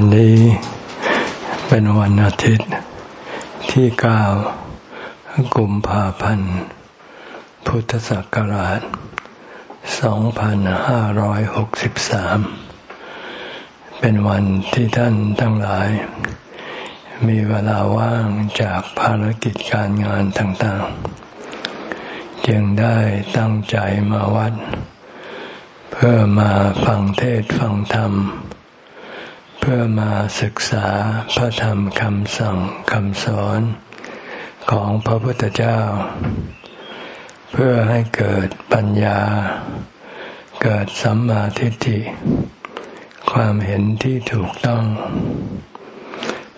วันนี้เป็นวันอาทิตย์ที่เก้ากุมภาพันธ์ พุทธศักราช 2563 เป็นวันที่ท่านทั้งหลาย มีเวลาว่างจากภารกิจการงานต่างๆ จึงได้ตั้งใจมาวัด เพื่อมาฟังเทศฟังธรรมเพื่อมาศึกษาพระธรรมคำสั่งคำสอนของพระพุทธเจ้า เพื่อให้เกิดปัญญา เกิดสัมมาทิฏฐิ ความเห็นที่ถูกต้อง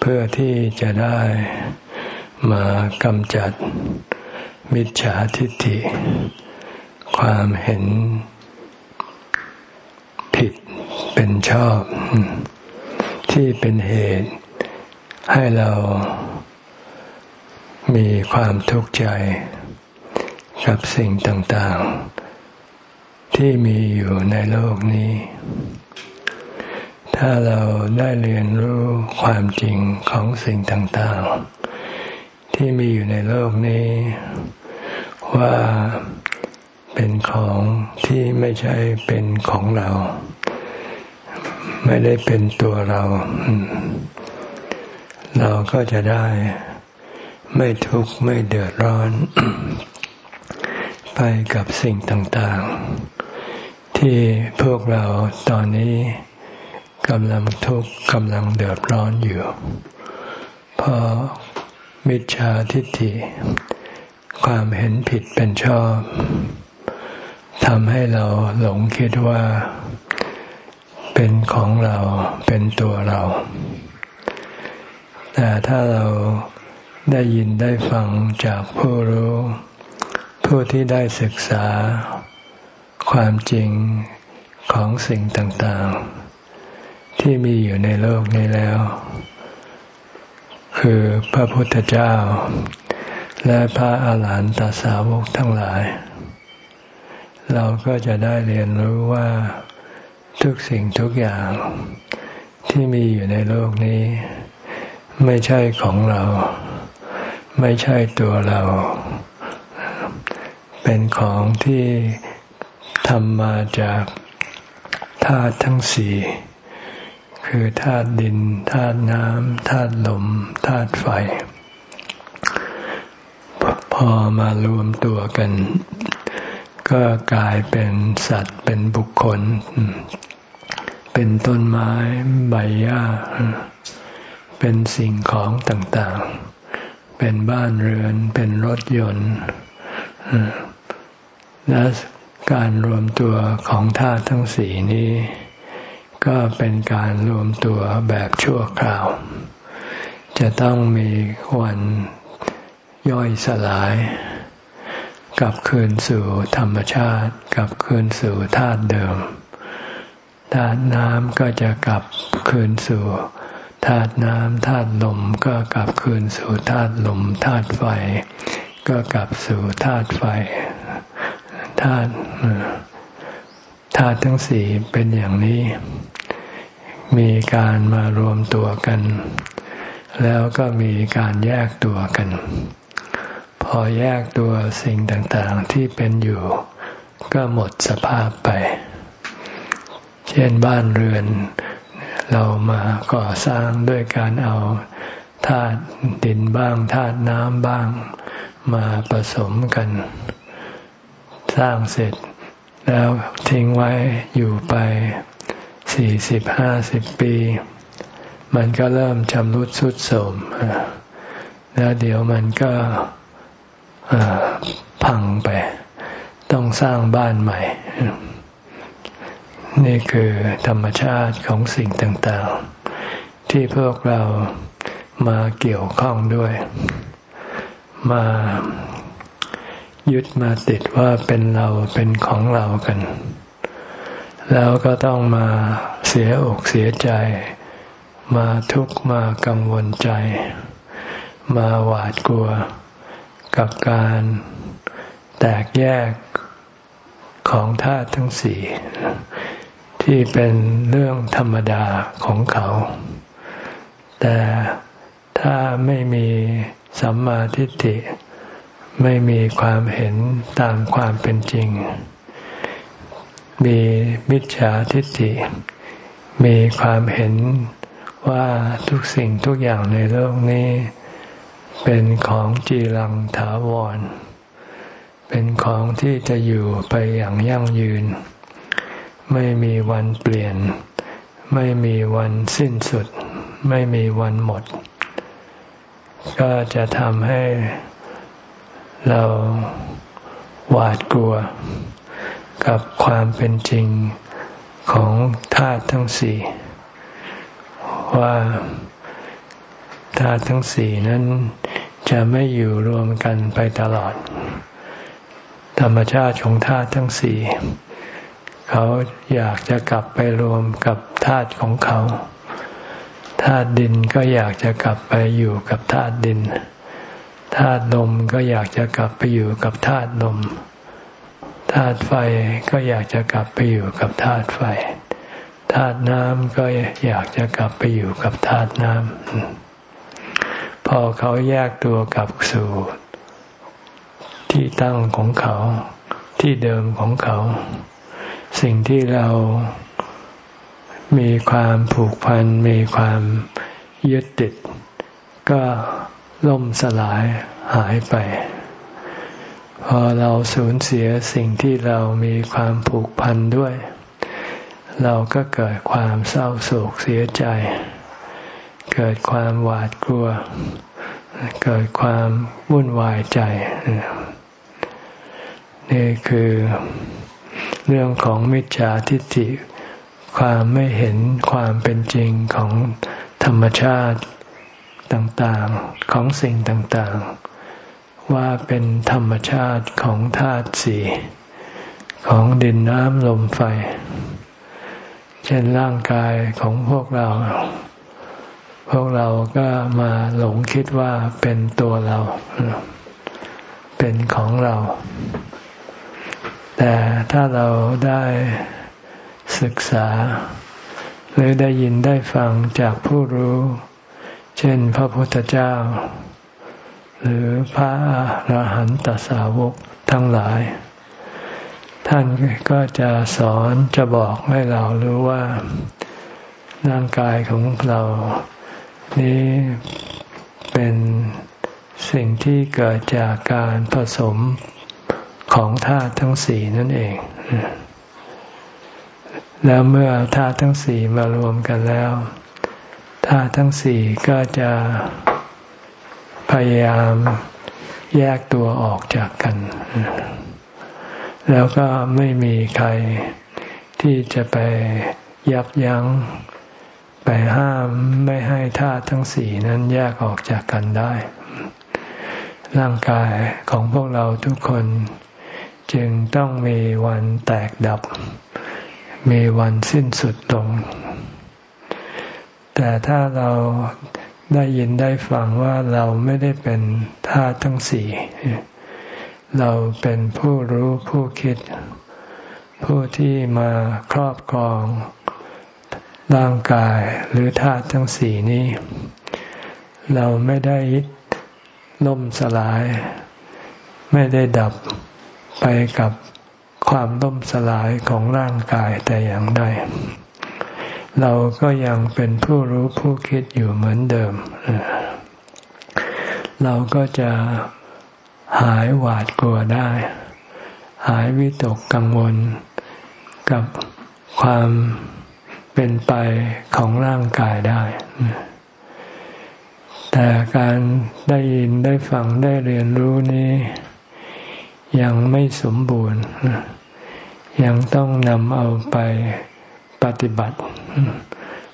เพื่อที่จะได้มากำจัดมิจฉาทิฏฐิ ความเห็นผิดเป็นชอบ ที่เป็นเหตุ ให้เรามีความทุกข์ใจ กับสิ่งต่างๆ ที่มีอยู่ในโลกนี้ ถ้าเราได้เรียนรู้ความจริงของสิ่งต่างๆ ที่มีอยู่ในโลกนี้ ว่าเป็นของที่ไม่ใช่เป็นของเรา ไม่ได้เป็นตัวเรา เราก็จะได้ไม่ทุกข์ไม่เดือดร้อน ไปกับสิ่งต่างๆ ที่พวกเราตอนนี้กำลังทุกข์กำลังเดือดร้อนอยู่ เพราะมิจฉาทิฏฐิ ความเห็นผิดเป็นชอบทำให้เราหลงคิดว่า เป็นของเราเป็นตัวเรา แต่ถ้าเราได้ยินได้ฟังจากผู้รู้ ผู้ที่ได้ศึกษา ความจริงของสิ่งต่างๆ ที่มีอยู่ในโลกนี้แล้ว คือพระพุทธเจ้า และพระอาหารหันตสาวกทั้งหลาย เราก็จะได้เรียนรู้ว่า ทุกสิ่งทุกอย่างที่มีอยู่ในโลกนี้ ไม่ใช่ของเรา ไม่ใช่ตัวเรา เป็นของที่ทำมาจากธาตุทั้งสี่คือธาตุดินธาตุน้ำธาตุลมธาตุไฟ พอมารวมตัวกัน ก็กลายเป็นสัตว์เป็นบุคคล เป็นต้นไม้ใบหญ้า เป็นสิ่งของต่างๆ เป็นบ้านเรือน เป็นรถยนต์ และการรวมตัวของธาตุทั้งสี่นี้ ก็เป็นการรวมตัวแบบชั่วคราว จะต้องมีวันย่อยสลายกลับคืนสู่ธรรมชาติกลับคืนสู่ธาตุเดิม ธาตุน้ำก็จะกลับคืนสู่ธาตุน้ำธาตุลมก็กลับคืนสู่ธาตุลมธาตุไฟ ก็กลับสู่ธาตุไฟธาตุธาตุทั้งสี่เป็นอย่างนี้ มีการมารวมตัวกัน แล้วก็มีการแยกตัวกัน พอแยกตัวสิ่งต่างๆที่เป็นอยู่ ก็หมดสภาพไป เช่นบ้านเรือน เรามาก่อสร้างด้วยการเอาธาตุดินบ้างธาตุน้ำบ้าง มาผสมกัน สร้างเสร็จ แล้วทิ้งไว้อยู่ไปสี่สิบห้าสิบปี มันก็เริ่มชำรุดสุดโทรมแล้วเดี๋ยวมันก็พังไป ต้องสร้างบ้านใหม่ นี่คือธรรมชาติของสิ่งต่างๆ ที่พวกเรามาเกี่ยวข้องด้วย มายึดมาติดว่าเป็นเราเป็นของเรากัน แล้วก็ต้องมาเสียอกเสียใจ มาทุกข์มากังวลใจ มาหวาดกลัว กับการแตกแยกของธาตุทั้งสี่ ที่เป็นเรื่องธรรมดาของเขา แต่ถ้าไม่มีสัมมาทิฏฐิ ไม่มีความเห็นตามความเป็นจริง มีมิจฉาทิฏฐิ มีความเห็นว่าทุกสิ่งทุกอย่างในโลกนี้ เป็นของจีรังถาวร เป็นของที่จะอยู่ไปอย่างยั่งยืน ไม่มีวันเปลี่ยน ไม่มีวันสิ้นสุด ไม่มีวันหมด ก็จะทำให้เราหวาดกลัว กับความเป็นจริงของธาตุทั้งสี่ ว่าธาตุทั้งสี่นั้นจะไม่อยู่รวมกันไปตลอด ธรรมชาติของธาตุทั้งสี่ เขาอยากจะกลับไปรวมกับธาตุของเขาธาตุดินก็อยากจะกลับไปอยู่กับธาตุดินธาตุลมก็อยากจะกลับไปอยู่กับธาตุลมธาตุไฟก็อยากจะกลับไปอยู่กับธาตุไฟธาตุน้ำก็อยากจะกลับไปอยู่กับธาตุน้ำพอเขาแยกตัวกลับสู่ ที่ตั้งของเขาที่เดิมของเขา สิ่งที่เรามีความผูกพัน มีความยึดติด ก็ล่มสลายหายไป พอเราสูญเสียสิ่งที่เรามีความผูกพันด้วย เราก็เกิดความเศร้าโศกเสียใจ เกิดความหวาดกลัว เกิดความวุ่นวายใจ นี่คือ เรื่องของมิจฉาทิฏฐิ ความไม่เห็นความเป็นจริงของธรรมชาติต่างๆของสิ่งต่างๆ ว่าเป็นธรรมชาติของธาตุสี่ของดินน้ำลมไฟ เช่นร่างกายของพวกเรา พวกเราก็มาหลงคิดว่าเป็นตัวเรา เป็นของเรา แต่ถ้าเราได้ศึกษา หรือได้ยินได้ฟังจากผู้รู้ เช่นพระพุทธเจ้า หรือพระอรหันตสาวกทั้งหลาย ท่านก็จะสอนจะบอกให้เรารู้ว่าร่างกายของเรา นี้เป็นสิ่งที่เกิดจากการผสม ของธาตุทั้งสี่นั่นเอง แล้วเมื่อธาตุทั้งสี่มารวมกันแล้วธาตุทั้งสี่ก็จะพยายามแยกตัวออกจากกัน แล้วก็ไม่มีใครที่จะไปยับยัง้งไปห้ามไม่ให้ธาตุทั้งสี่นั้นแยกออกจากกันได้ ร่างกายของพวกเราทุกคน จึงต้องมีวันแตกดับ มีวันสิ้นสุดลง แต่ถ้าเราได้ยินได้ฟังว่าเราไม่ได้เป็นธาตุทั้งสี่ เราเป็นผู้รู้ผู้คิด ผู้ที่มาครอบครองร่างกายหรือธาตุทั้งสี่นี้ เราไม่ได้ล่มสลาย ไม่ได้ดับ ไปกับความล่มสลายของร่างกายแต่อย่างใดเราก็ยังเป็นผู้รู้ผู้คิดอยู่เหมือนเดิม เราก็จะหายหวาดกลัวได้ หายวิตกกังวลกับความเป็นไปของร่างกายได้ แต่การได้ยินได้ฟังได้เรียนรู้นี้ ยังไม่สมบูรณ์ ยังต้องนำเอาไปปฏิบัติ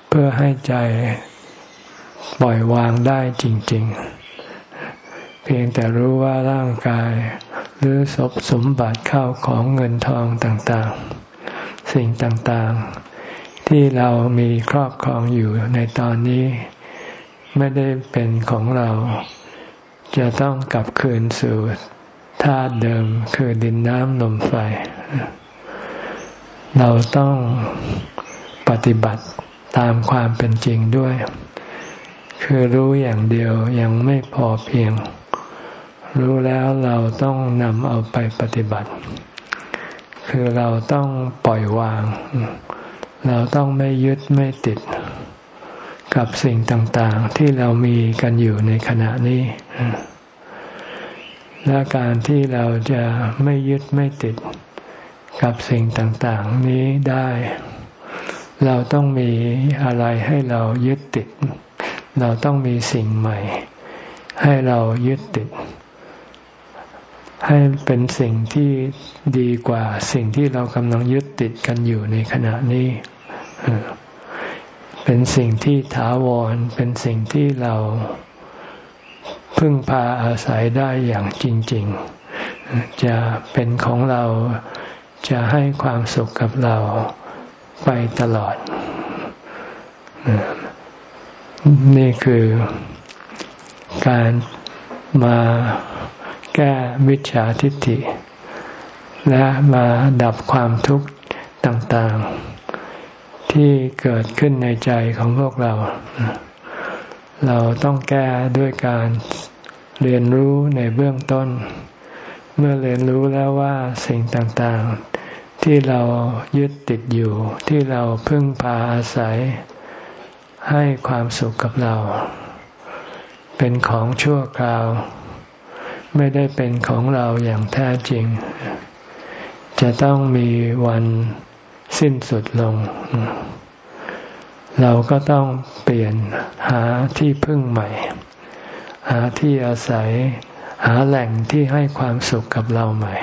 เพื่อให้ใจปล่อยวางได้จริง ๆ เพียงแต่รู้ว่าร่างกาย หรือสบสมบัติเข้าของเงินทองต่างๆ สิ่งต่างๆ ที่เรามีครอบครองอยู่ในตอนนี้ ไม่ได้เป็นของเราจะต้องกลับคืนสู่ ธาตุเดิมคือดินน้ำลมไฟ เราต้องปฏิบัติตามความเป็นจริงด้วย คือรู้อย่างเดียวยังไม่พอเพียง รู้แล้วเราต้องนำเอาไปปฏิบัติ คือเราต้องปล่อยวาง เราต้องไม่ยึดไม่ติด กับสิ่งต่างๆ ที่เรามีกันอยู่ในขณะนี้ และการที่เราจะไม่ยึดไม่ติดกับสิ่งต่าง ๆ นี้ได้ เราต้องมีอะไรให้เรายึดติด เราต้องมีสิ่งใหม่ ให้เรายึดติด ให้เป็นสิ่งที่ดีกว่าสิ่งที่เรากำลังยึดติดกันอยู่ในขณะนี้ เป็นสิ่งที่ถาวร เป็นสิ่งที่เรา พึ่งพาอาศัยได้อย่างจริง ๆ จะเป็นของเราจะให้ความสุขกับเราไปตลอด นี่คือการมาแก้มิจฉาทิฏฐิ และมาดับความทุกข์ต่าง ๆ ที่เกิดขึ้นในใจของพวกเรา เราต้องแก้ด้วยการเรียนรู้ในเบื้องต้น เมื่อเรียนรู้แล้วว่าสิ่งต่างๆ ที่เรายึดติดอยู่ ที่เราพึ่งพาอาศัย ให้ความสุขกับเรา เป็นของชั่วคราว ไม่ได้เป็นของเราอย่างแท้จริง จะต้องมีวันสิ้นสุดลง เราก็ต้องเปลี่ยนหาที่พึ่งใหม่ หาที่อาศัย หาแหล่งที่ให้ความสุขกับเราใหม่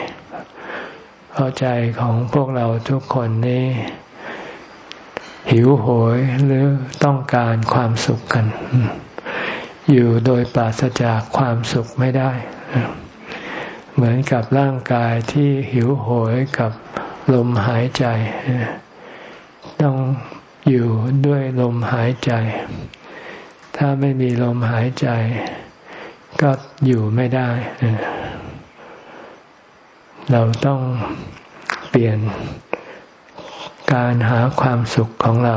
เพราะใจของพวกเราทุกคนนี้ หิวโหยหรือต้องการความสุขกัน อยู่โดยปราศจากความสุขไม่ได้ เหมือนกับร่างกายที่หิวโหยกับลมหายใจ ต้อง อยู่ด้วยลมหายใจ ถ้าไม่มีลมหายใจ ก็อยู่ไม่ได้ เราต้องเปลี่ยนการหาความสุขของเรา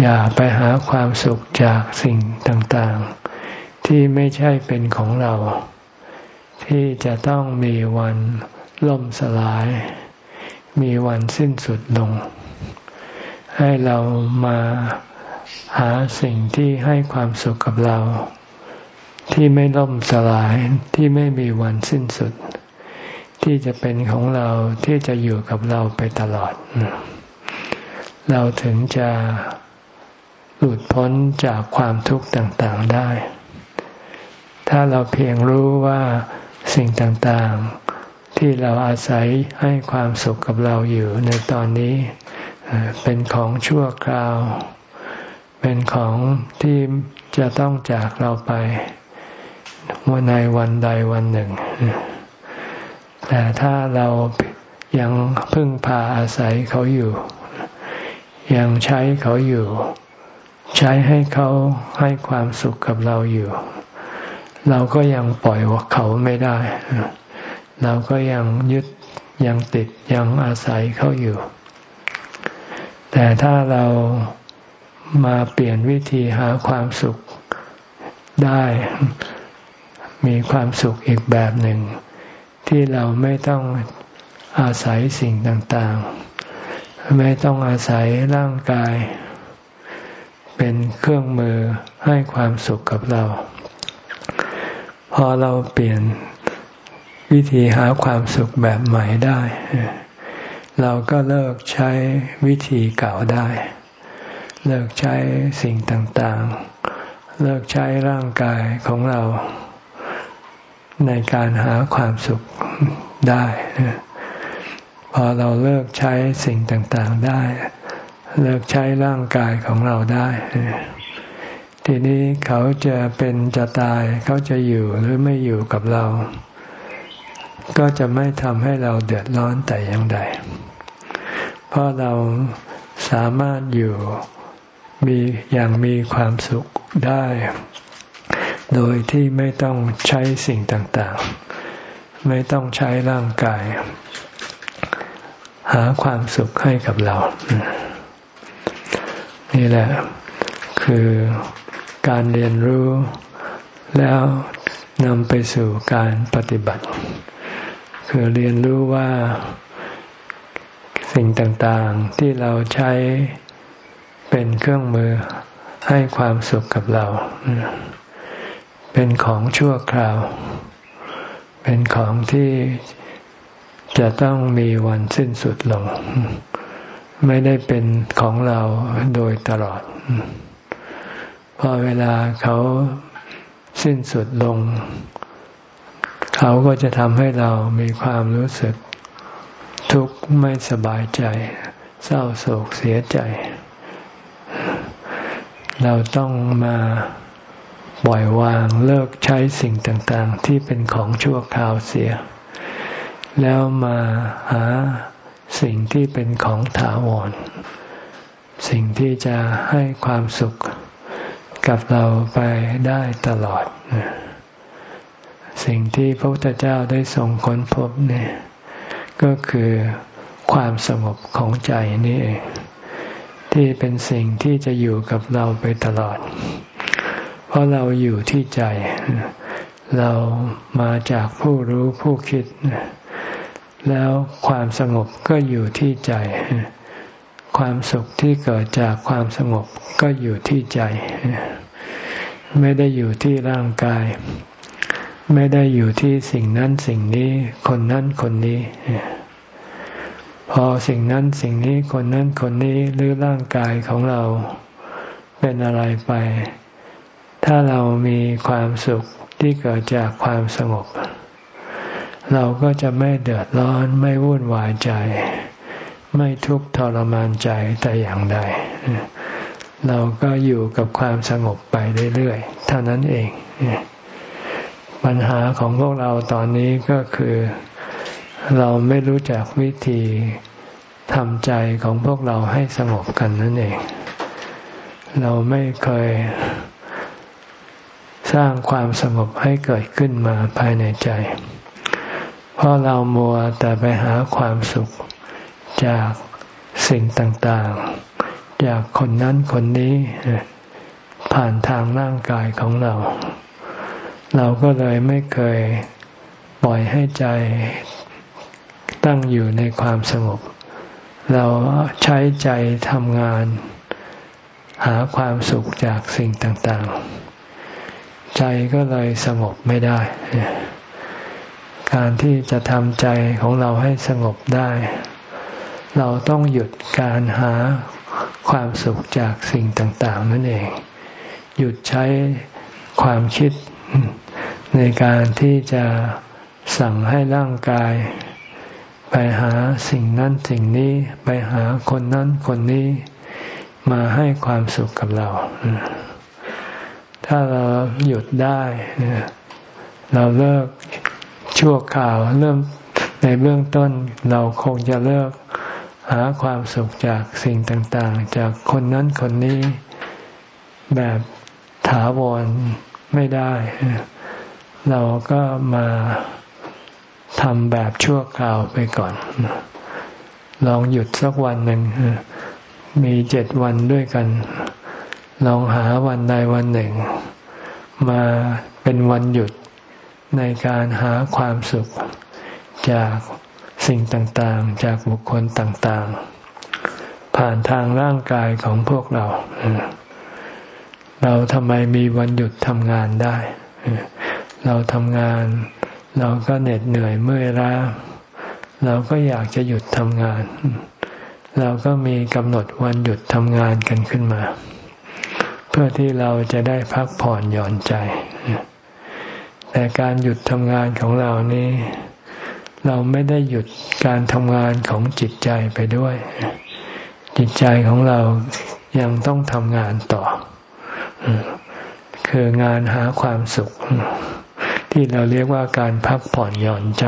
อย่าไปหาความสุขจากสิ่งต่างๆ ที่ไม่ใช่เป็นของเรา ที่จะต้องมีวันล่มสลาย มีวันสิ้นสุดลง ให้เรามาหาสิ่งที่ให้ความสุขกับเรา ที่ไม่ล่มสลายที่ไม่มีวันสิ้นสุด ที่จะเป็นของเราที่จะอยู่กับเราไปตลอด เราถึงจะหลุดพ้นจากความทุกข์ต่างๆได้ ถ้าเราเพียงรู้ว่าสิ่งต่างๆ ที่เราอาศัยให้ความสุขกับเราอยู่ในตอนนี้ เป็นของชั่วคราว เป็นของที่จะต้องจากเราไปวันในวันใดวันหนึ่ง แต่ถ้าเรายังพึ่งพาอาศัยเขาอยู่ ยังใช้เขาอยู่ ใช้ให้เขาให้ความสุขกับเราอยู่ เราก็ยังปล่อยเขาไม่ได้ เราก็ยังยึดยังติดยังอาศัยเขาอยู่ แต่ถ้าเรามาเปลี่ยนวิธีหาความสุขได้ มีความสุขอีกแบบหนึ่ง ที่เราไม่ต้องอาศัยสิ่งต่างๆ ไม่ต้องอาศัยร่างกาย เป็นเครื่องมือให้ความสุขกับเรา พอเราเปลี่ยนวิธีหาความสุขแบบใหม่ได้ เราก็เลิกใช้วิธีเก่าได้ เลิกใช้สิ่งต่างๆ เลิกใช้ร่างกายของเรา ในการหาความสุขได้ พอเราเลิกใช้สิ่งต่างๆได้ เลิกใช้ร่างกายของเราได้ทีนี้เขาจะเป็นจะตายเขาจะอยู่หรือไม่อยู่กับเรา ก็จะไม่ทำให้เราเดือดร้อนแต่อย่างใด เพราะเราสามารถอยู่มีอย่างมีความสุขได้ โดยที่ไม่ต้องใช้สิ่งต่างๆ ไม่ต้องใช้ร่างกาย หาความสุขให้กับเรา นี่แหละ คือการเรียนรู้แล้วนำไปสู่การปฏิบัติ คือเรียนรู้ว่า สิ่งต่างๆที่เราใช้เป็นเครื่องมือให้ความสุขกับเรา เป็นของชั่วคราว เป็นของที่จะต้องมีวันสิ้นสุดลง ไม่ได้เป็นของเราโดยตลอด พอเวลาเขาสิ้นสุดลง เขาก็จะทำให้เรามีความรู้สึก ทุกข์ไม่สบายใจ เศร้าโศกเสียใจ เราต้องมาปล่อยวางเลิกใช้สิ่งต่างๆ ที่เป็นของชั่วคราวเสีย แล้วมาหาสิ่งที่เป็นของถาวร สิ่งที่จะให้ความสุขกับเราไปได้ตลอด สิ่งที่พระพุทธเจ้าได้ทรงค้นพบเนี่ย ก็คือความสงบของใจนี่เองที่เป็นสิ่งที่จะอยู่กับเราไปตลอด เพราะเราอยู่ที่ใจ เรามาจากผู้รู้ผู้คิด แล้วความสงบก็อยู่ที่ใจ ความสุขที่เกิดจากความสงบก็อยู่ที่ใจ ไม่ได้อยู่ที่ร่างกาย ไม่ได้อยู่ที่สิ่งนั้นสิ่งนี้ คนนั้นคนนี้ พอสิ่งนั้นสิ่งนี้คนนั้นคนนี้หรือร่างกายของเราเป็นอะไรไป ถ้าเรามีความสุขที่เกิดจากความสงบ เราก็จะไม่เดือดร้อนไม่วุ่นวายใจ ไม่ทุกข์ทรมานใจแต่อย่างใด เราก็อยู่กับความสงบไปเรื่อยๆเท่านั้นเอง ปัญหาของพวกเราตอนนี้ก็คือ เราไม่รู้จักวิธีทำใจของพวกเราให้สงบกันนั่นเอง เราไม่เคยสร้างความสงบให้เกิดขึ้นมาภายในใจ เพราะเรามัวแต่ไปหาความสุขจากสิ่งต่างๆ จากคนนั้นคนนี้ผ่านทางร่างกายของเรา เราก็เลยไม่เคยปล่อยให้ใจตั้งอยู่ในความสงบ เราใช้ใจทำงาน หาความสุขจากสิ่งต่างๆ ใจก็เลยสงบไม่ได้ การที่จะทำใจของเราให้สงบได้ เราต้องหยุดการหาความสุขจากสิ่งต่างๆ นั่นเอง หยุดใช้ความคิด ในการที่จะสั่งให้ร่างกาย ไปหาสิ่งนั้นสิ่งนี้ไปหาคนนั้นคนนี้มาให้ความสุขกับเรา ถ้าเราหยุดได้ เราเลิกชั่วข่าวเริ่มในเบื้องต้นเราคงจะเลิกหาความสุขจากสิ่งต่างๆ จากคนนั้นคนนี้แบบถาวรไม่ได้ เราก็มาทำแบบชั่วคราวไปก่อน ลองหยุดสักวันหนึ่ง มีเจ็ดวันด้วยกัน ลองหาวันใดวันหนึ่ง มาเป็นวันหยุดในการหาความสุขจากสิ่งต่างๆ จากบุคคลต่างๆ ผ่านทางร่างกายของพวกเรา เราทำไมมีวันหยุดทำงานได้ เราทำงาน เราก็เหน็ดเหนื่อยเมื่อยล้า เราก็อยากจะหยุดทำงาน เราก็มีกำหนดวันหยุดทำงานกันขึ้นมา เพื่อที่เราจะได้พักผ่อนหย่อนใจ แต่การหยุดทำงานของเรานี้ เราไม่ได้หยุดการทำงานของจิตใจไปด้วย จิตใจของเรายังต้องทำงานต่อคืองานหาความสุข ที่เราเรียกว่าการพักผ่อนหย่อนใจ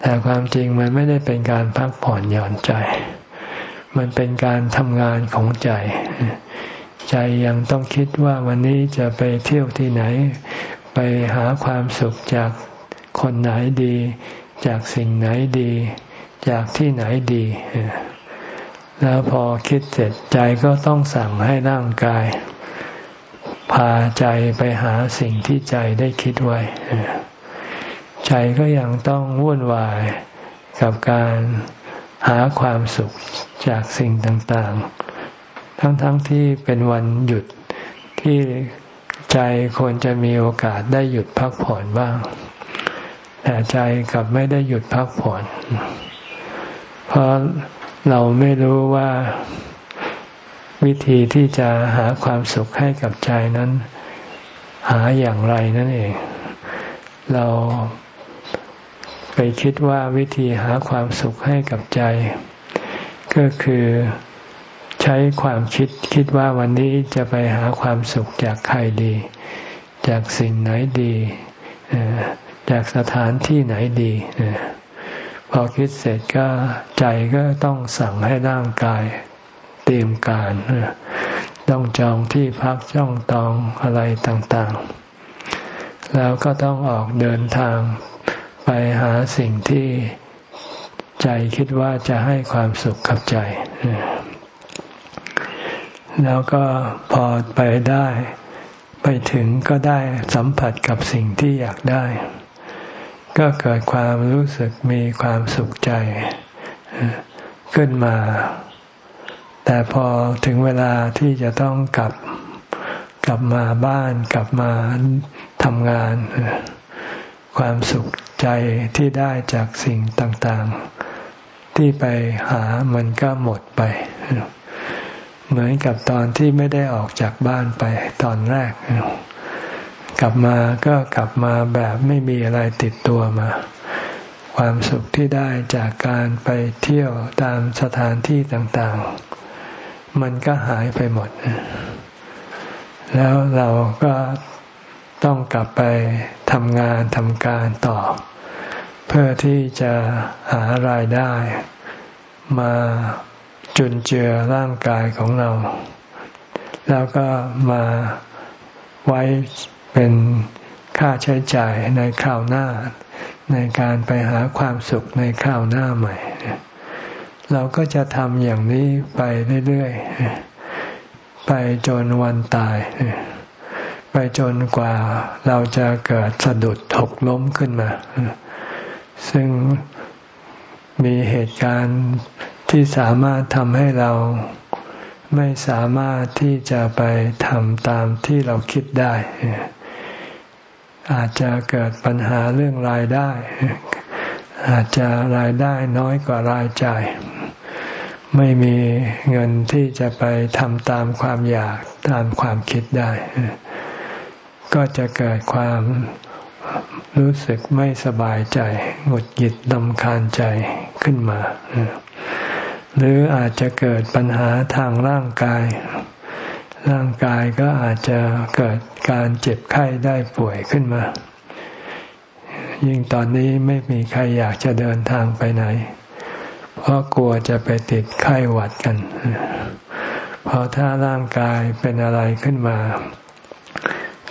แต่ความจริงมันไม่ได้เป็นการพักผ่อนหย่อนใจ มันเป็นการทำงานของใจ ใจยังต้องคิดว่าวันนี้จะไปเที่ยวที่ไหน ไปหาความสุขจากคนไหนดี จากสิ่งไหนดี จากที่ไหนดี แล้วพอคิดเสร็จใจก็ต้องสั่งให้ร่างกาย พาใจไปหาสิ่งที่ใจได้คิดไว้ ใจก็ยังต้องวุ่นวายกับการหาความสุขจากสิ่งต่างๆ ทั้งๆทที่เป็นวันหยุดที่ใจควรจะมีโอกาสได้หยุดพักผ่อนบ้าง แต่ใจกลับไม่ได้หยุดพักผ่อน เพราะเราไม่รู้ว่า วิธีที่จะหาความสุขให้กับใจนั้น หาอย่างไรนั่นเอง เราไปคิดว่าวิธีหาความสุขให้กับใจ ก็คือใช้ความคิดคิดว่าวันนี้จะไปหาความสุขจากใครดี จากสิ่งไหนดีจากสถานที่ไหนดีพอคิดเสร็จก็ใจก็ต้องสั่งให้ร่างกาย เตรียมการ ต้องจองที่พักจ้องตองอะไรต่างๆ แล้วก็ต้องออกเดินทางไปหาสิ่งที่ใจคิดว่าจะให้ความสุขกับใจ แล้วก็พอไปได้ ไปถึงก็ได้สัมผัสกับสิ่งที่อยากได้ ก็เกิดความรู้สึกมีความสุขใจ ขึ้นมา แต่พอถึงเวลาที่จะต้องกลับกลับมาบ้านกลับมาทำงาน ความสุขใจที่ได้จากสิ่งต่างๆ ที่ไปหามันก็หมดไป เหมือนกับตอนที่ไม่ได้ออกจากบ้านไปตอนแรก กลับมาก็กลับมาแบบไม่มีอะไรติดตัวมา ความสุขที่ได้จากการไปเที่ยวตามสถานที่ต่างๆ มันก็หายไปหมด แล้วเราก็ต้องกลับไปทำงานทำการต่อ เพื่อที่จะหารายได้ มาจุนเจือร่างกายของเรา แล้วก็มาไว้เป็นค่าใช้จ่ายในคราวหน้า ในการไปหาความสุขในคราวหน้าใหม่ เราก็จะทำอย่างนี้ไปเรื่อยๆ ไปจนวันตาย ไปจนกว่าเราจะเกิดสะดุดถกล้มขึ้นมา ซึ่งมีเหตุการณ์ที่สามารถทำให้เราไม่สามารถที่จะไปทำตามที่เราคิดได้ อาจจะเกิดปัญหาเรื่องรายได้ อาจจะรายได้น้อยกว่ารายจ่าย ไม่มีเงินที่จะไปทำตามความอยากตามความคิดได้ ก็จะเกิดความรู้สึกไม่สบายใจหงุดหงิดลำคาญใจขึ้นมา หรืออาจจะเกิดปัญหาทางร่างกาย ร่างกายก็อาจจะเกิดการเจ็บไข้ได้ป่วยขึ้นมา ยิ่งตอนนี้ไม่มีใครอยากจะเดินทางไปไหน เพราะกลัวจะไปติดไข้หวัดกัน พอถ้าร่างกายเป็นอะไรขึ้นมา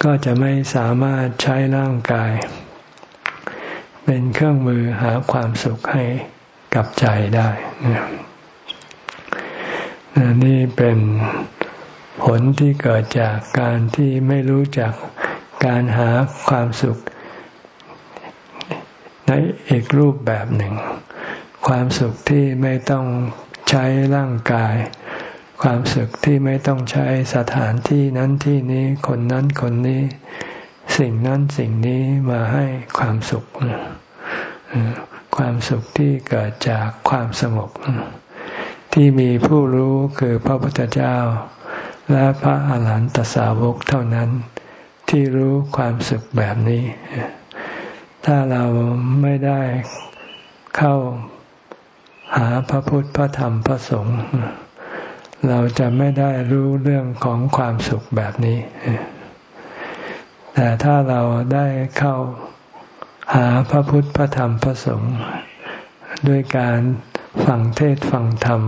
ก็จะไม่สามารถใช้ร่างกาย เป็นเครื่องมือหาความสุขให้กับใจได้นี่เป็นผลที่เกิดจากการที่ไม่รู้จักการหาความสุขในอีกรูปแบบหนึ่ง ความสุขที่ไม่ต้องใช้ร่างกาย ความสุขที่ไม่ต้องใช้สถานที่นั้นที่นี้คนนั้นคนนี้ สิ่งนั้นสิ่งนี้มาให้ความสุข ความสุขที่เกิดจากความสงบที่มีผู้รู้คือพระพุทธเจ้า และพระอาหารหันตสาวกเท่านั้น ที่รู้ความสุขแบบนี้ ถ้าเราไม่ได้เข้า หาพระพุทธพระธรรมพระสงฆ์เราจะไม่ได้รู้เรื่องของความสุขแบบนี้ แต่ถ้าเราได้เข้าหาพระพุทธพระธรรมพระสงฆ์ด้วยการฟังเทศฟังธรรม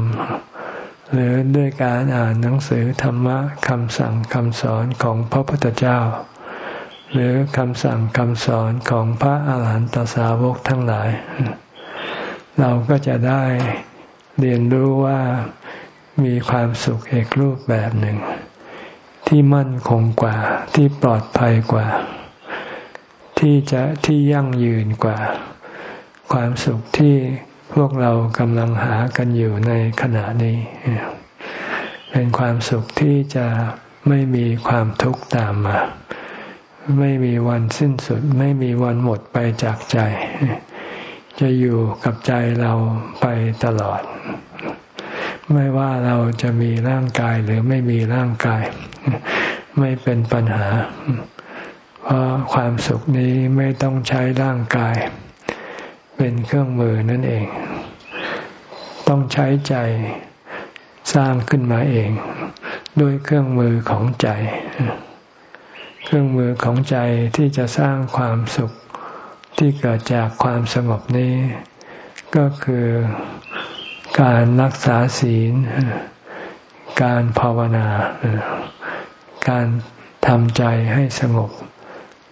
หรือด้วยการอ่านหนังสือธรรมะคำสั่งคำสอนของพระพุทธเจ้า หรือคำสั่งคำสอนของพระอาหารหันตสาวกทั้งหลาย เราก็จะได้เรียนรู้ว่ามีความสุขอีกรูปแบบหนึ่งทที่มั่นคงกว่า ที่ปลอดภัยกว่า ที่จะที่ยั่งยืนกว่า ความสุขที่พวกเรากำลังหากันอยู่ในขณะนี้ เป็นความสุขที่จะไม่มีความทุกข์ตามมา ไม่มีวันสิ้นสุด ไม่มีวันหมดไปจากใจ จะอยู่กับใจเราไปตลอด ไม่ว่าเราจะมีร่างกายหรือไม่มีร่างกาย ไม่เป็นปัญหา เพราะความสุขนี้ไม่ต้องใช้ร่างกาย เป็นเครื่องมือนั่นเอง ต้องใช้ใจสร้างขึ้นมาเอง ด้วยเครื่องมือของใจ เครื่องมือของใจที่จะสร้างความสุข ที่เกิดจากความสงบนี้ ก็คือการรักษาศีล การภาวนา การทำใจให้สงบ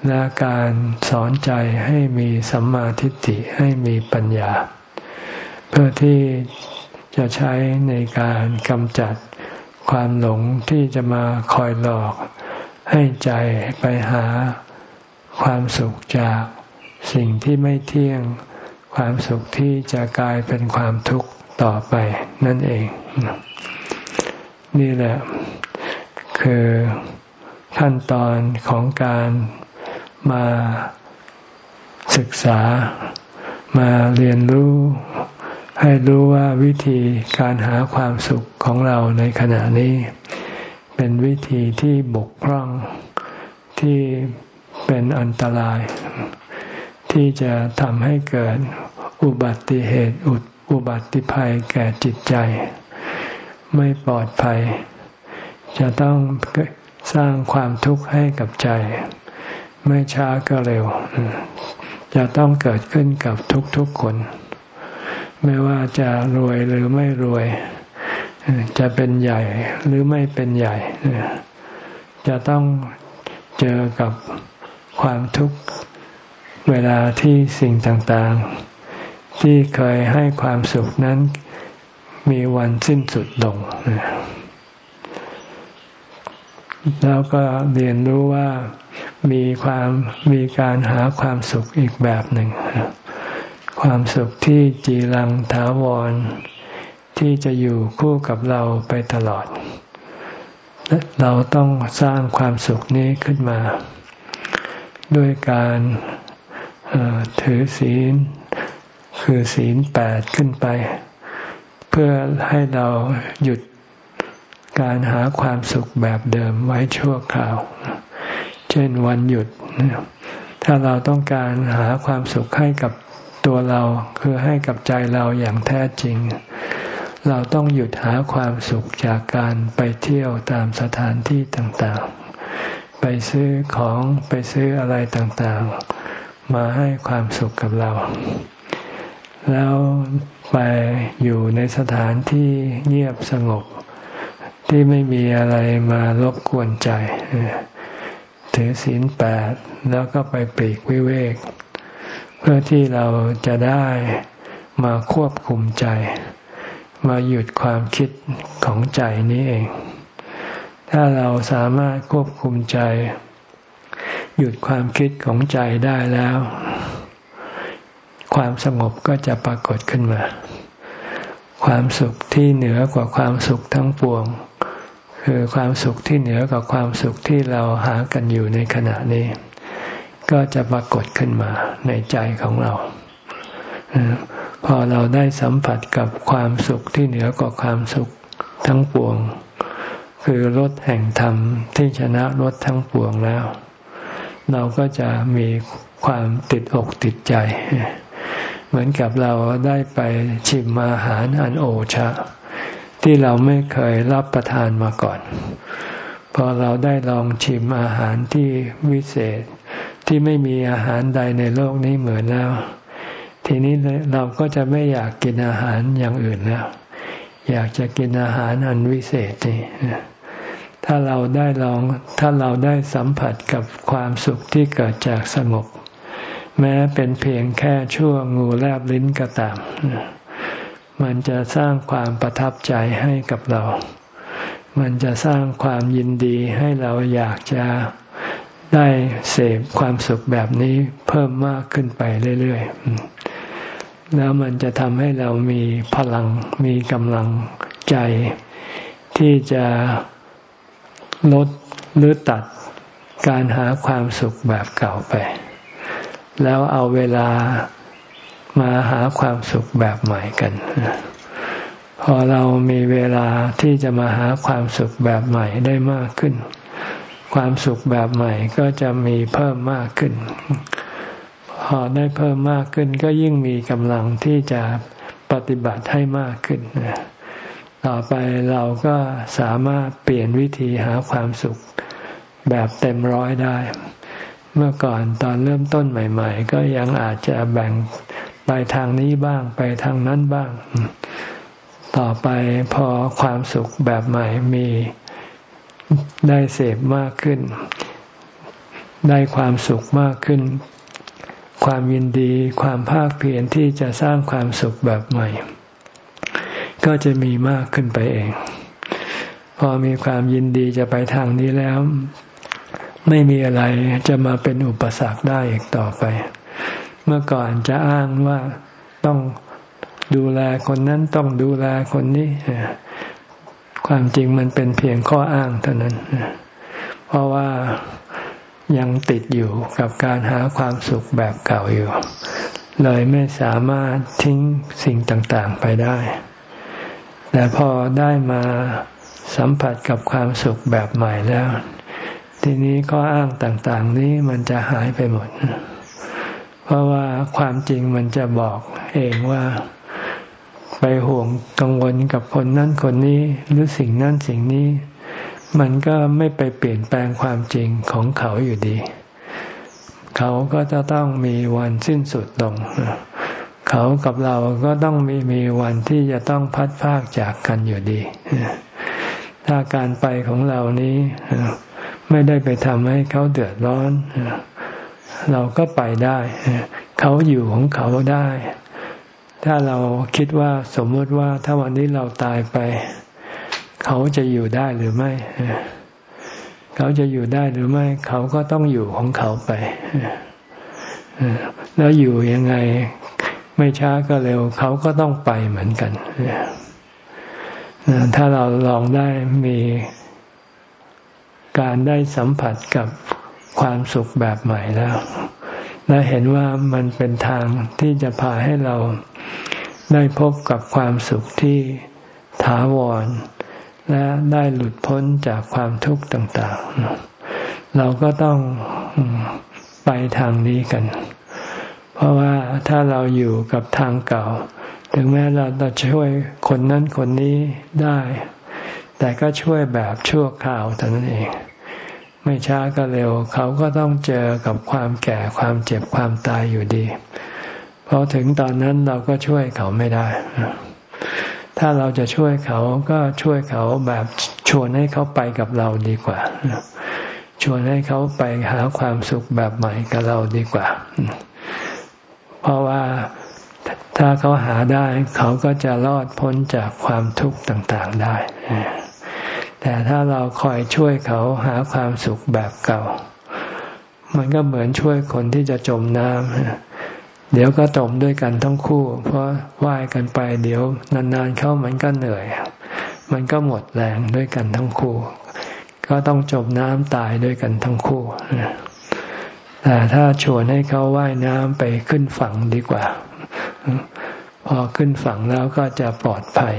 และการสอนใจให้มีสัมมาทิฏฐิให้มีปัญญา เพื่อที่จะใช้ในการกำจัดความหลงที่จะมาคอยหลอกให้ใจไปหาความสุขจาก สิ่งที่ไม่เที่ยง ความสุขที่จะกลายเป็นความทุกข์ต่อไปนั่นเอง นี่แหละ คือขั้นตอนของการมาศึกษา มาเรียนรู้ ให้รู้ว่าวิธีการหาความสุขของเราในขณะนี้ เป็นวิธีที่บกพร่องที่เป็นอันตราย ที่จะทำให้เกิดอุบัติเหตุอุบัติภัยแก่จิตใจ ไม่ปลอดภัย จะต้องสร้างความทุกข์ให้กับใจ ไม่ช้าก็เร็ว จะต้องเกิดขึ้นกับทุกๆคน ไม่ว่าจะรวยหรือไม่รวย จะเป็นใหญ่หรือไม่เป็นใหญ่ จะต้องเจอกับความทุกข์ เวลาที่สิ่งต่างๆ ที่เคยให้ความสุขนั้น มีวันสิ้นสุดลง แล้วก็เรียนรู้ว่ามีความมีการหาความสุขอีกแบบหนึ่ง ความสุขที่จีรังถาวร ที่จะอยู่คู่กับเราไปตลอด เราต้องสร้างความสุขนี้ขึ้นมา ด้วยการ ถือศีล คือศีลแปดขึ้นไป เพื่อให้เราหยุดการหาความสุขแบบเดิมไว้ชั่วคราว เช่นวันหยุด ถ้าเราต้องการหาความสุขให้กับตัวเราคือให้กับใจเราอย่างแท้จริง เราต้องหยุดหาความสุขจากการไปเที่ยวตามสถานที่ต่างๆ ไปซื้อของไปซื้ออะไรต่างๆ มาให้ความสุขกับเรา แล้วไปอยู่ในสถานที่เงียบสงบ ที่ไม่มีอะไรมารบกวนใจ ถือศีลแปดแล้วก็ไปปีกวิเวก เพื่อที่เราจะได้มาควบคุมใจ มาหยุดความคิดของใจนี้เอง ถ้าเราสามารถควบคุมใจ หยุดความคิดของใจได้แล้ว ความสงบก็จะปรากฏขึ้นมา ความสุขที่เหนือกว่าความสุขทั้งปวง คือความสุขที่เหนือกว่าความสุขที่เราหากันอยู่ในขณะนี้ ก็จะปรากฏขึ้นมาในใจของเราพอเราได้สัมผัสกับความสุขที่เหนือกว่าความสุขทั้งปวง คือรถแห่งธรรมที่ชนะรถทั้งปวงแล้ว เราก็จะมีความติดอกติดใจ เหมือนกับเราได้ไปชิมอาหารอันโอชะ ที่เราไม่เคยรับประทานมาก่อน พอเราได้ลองชิมอาหารที่วิเศษที่ไม่มีอาหารใดในโลกนี้เหมือนแล้ว ทีนี้เราก็จะไม่อยากกินอาหารอย่างอื่นแล้ว อยากจะกินอาหารอันวิเศษนี่ ถ้าเราได้ลอง ถ้าเราได้สัมผัสกับความสุขที่เกิดจากสงบ แม้เป็นเพียงแค่ชั่วงูแลบลิ้นก็ตาม มันจะสร้างความประทับใจให้กับเรา มันจะสร้างความยินดีให้เราอยากจะได้เสพความสุขแบบนี้เพิ่มมากขึ้นไปเรื่อยๆ แล้วมันจะทำให้เรามีพลัง มีกำลังใจที่จะ ลดหรือตัดการหาความสุขแบบเก่าไป แล้วเอาเวลามาหาความสุขแบบใหม่กัน พอเรามีเวลาที่จะมาหาความสุขแบบใหม่ได้มากขึ้น ความสุขแบบใหม่ก็จะมีเพิ่มมากขึ้น พอได้เพิ่มมากขึ้นก็ยิ่งมีกำลังที่จะปฏิบัติให้มากขึ้น ต่อไปเราก็สามารถเปลี่ยนวิธีหาความสุขแบบเต็มร้อยได้ เมื่อก่อนตอนเริ่มต้นใหม่ ๆ ก็ยังอาจจะแบ่งไปทางนี้บ้างไปทางนั้นบ้าง ต่อไปพอความสุขแบบใหม่มีได้เสพมากขึ้น ได้ความสุขมากขึ้น ความยินดีความภาคเพียรที่จะสร้างความสุขแบบใหม่ ก็จะมีมากขึ้นไปเอง พอมีความยินดีจะไปทางนี้แล้ว ไม่มีอะไรจะมาเป็นอุปสรรคได้อีกต่อไป เมื่อก่อนจะอ้างว่าต้องดูแลคนนั้นต้องดูแลคนนี้ ความจริงมันเป็นเพียงข้ออ้างเท่านั้น เพราะว่ายังติดอยู่กับการหาความสุขแบบเก่าอยู่ เลยไม่สามารถทิ้งสิ่งต่าง ๆ ไปได้ แต่พอได้มาสัมผัสกับความสุขแบบใหม่แล้ว ทีนี้ข้ออ้างต่างๆ นี้มันจะหายไปหมด เพราะว่าความจริงมันจะบอกเองว่าไปห่วงกังวลกับคนนั้นคนนี้หรือสิ่งนั้นสิ่งนี้ มันก็ไม่ไปเปลี่ยนแปลงความจริงของเขาอยู่ดี เขาก็จะต้องมีวันสิ้นสุดลงเเขากับเราก็ต้องมีมีวันที่จะต้องพัดพากจากกันอยู่ดี ถ้าการไปของเรานี้ไม่ได้ไปทำให้เขาเดือดร้อน เราก็ไปได้ เขาอยู่ของเขาได้ ถ้าเราคิดว่าสมมติว่าถ้าวันนี้เราตายไป เขาจะอยู่ได้หรือไม่ เขาจะอยู่ได้หรือไม่ เขาก็ต้องอยู่ของเขาไปแล้วอยู่ยังไง ไม่ช้าก็เร็ว เขาก็ต้องไปเหมือนกัน ถ้าเราลองได้มีการได้สัมผัสกับความสุขแบบใหม่แล้ว และเห็นว่ามันเป็นทางที่จะพาให้เราได้พบกับความสุขที่ถาวร และได้หลุดพ้นจากความทุกข์ต่าง ๆ เราก็ต้องไปทางนี้กัน เพราะว่าถ้าเราอยู่กับทางเก่า ถึงแม้เราจะช่วยคนนั้นคนนี้ได้ แต่ก็ช่วยแบบชั่วคราวเท่านั้นเอง ไม่ช้าก็เร็ว เขาก็ต้องเจอกับความแก่ความเจ็บความตายอยู่ดีพอถึงตอนนั้นเราก็ช่วยเขาไม่ได้ ถ้าเราจะช่วยเขาก็ช่วยเขาแบบชวนให้เขาไปกับเราดีกว่า ชวนให้เขาไปหาความสุขแบบใหม่กับเราดีกว่า เพราะว่าถ้าเขาหาได้ เขาก็จะรอดพ้นจากความทุกข์ต่างๆได้ แต่ถ้าเราคอยช่วยเขาหาความสุขแบบเก่า มันก็เหมือนช่วยคนที่จะจมน้ำเดี๋ยวก็จมด้วยกันทั้งคู่ เพราะว่ายกันไปเดี๋ยวนานๆเข้ามันก็เหนื่อย มันก็หมดแรงด้วยกันทั้งคู่ ก็ต้องจมน้ำตายด้วยกันทั้งคู่ แต่ถ้าชวนให้เขาว่ายน้ำไปขึ้นฝั่งดีกว่า พอขึ้นฝั่งแล้วก็จะปลอดภัย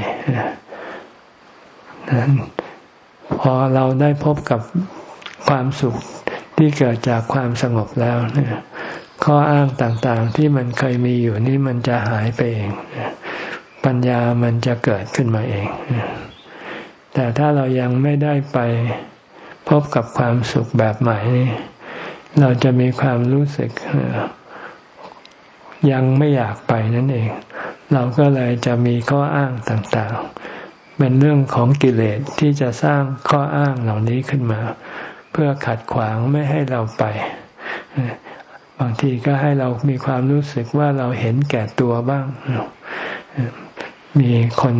นั้นพอเราได้พบกับความสุขที่เกิดจากความสงบแล้วเนี่ยข้ออ้างต่างๆที่มันเคยมีอยู่นี่มันจะหายไปเอง ปัญญามันจะเกิดขึ้นมาเอง แต่ถ้าเรายังไม่ได้ไปพบกับความสุขแบบใหม่นี่ เราจะมีความรู้สึกยังไม่อยากไปนั่นเอง เราก็เลยจะมีข้ออ้างต่างๆ เป็นเรื่องของกิเลสที่จะสร้างข้ออ้างเหล่านี้ขึ้นมา เพื่อขัดขวางไม่ให้เราไป บางทีก็ให้เรามีความรู้สึกว่าเราเห็นแก่ตัวบ้าง มีคน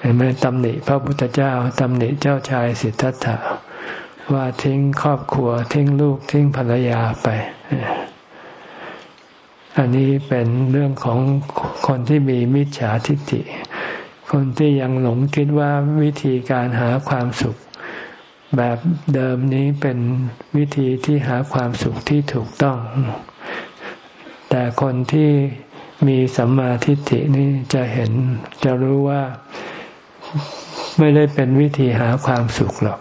เห็นไหมตำหนิพระพุทธเจ้าตำหนิเจ้าชายสิทธัตถะ ว่าทิ้งครอบครัว ทิ้งลูกทิ้งภรรยาไป อันนี้เป็นเรื่องของคนที่มีมิจฉาทิฏฐิ คนที่ยังหลงคิดว่าวิธีการหาความสุข แบบเดิมนี้เป็นวิธีที่หาความสุขที่ถูกต้อง แต่คนที่มีสัมมาทิฏฐินี่จะเห็นจะรู้ว่าไม่ได้เป็นวิธีหาความสุขหรอก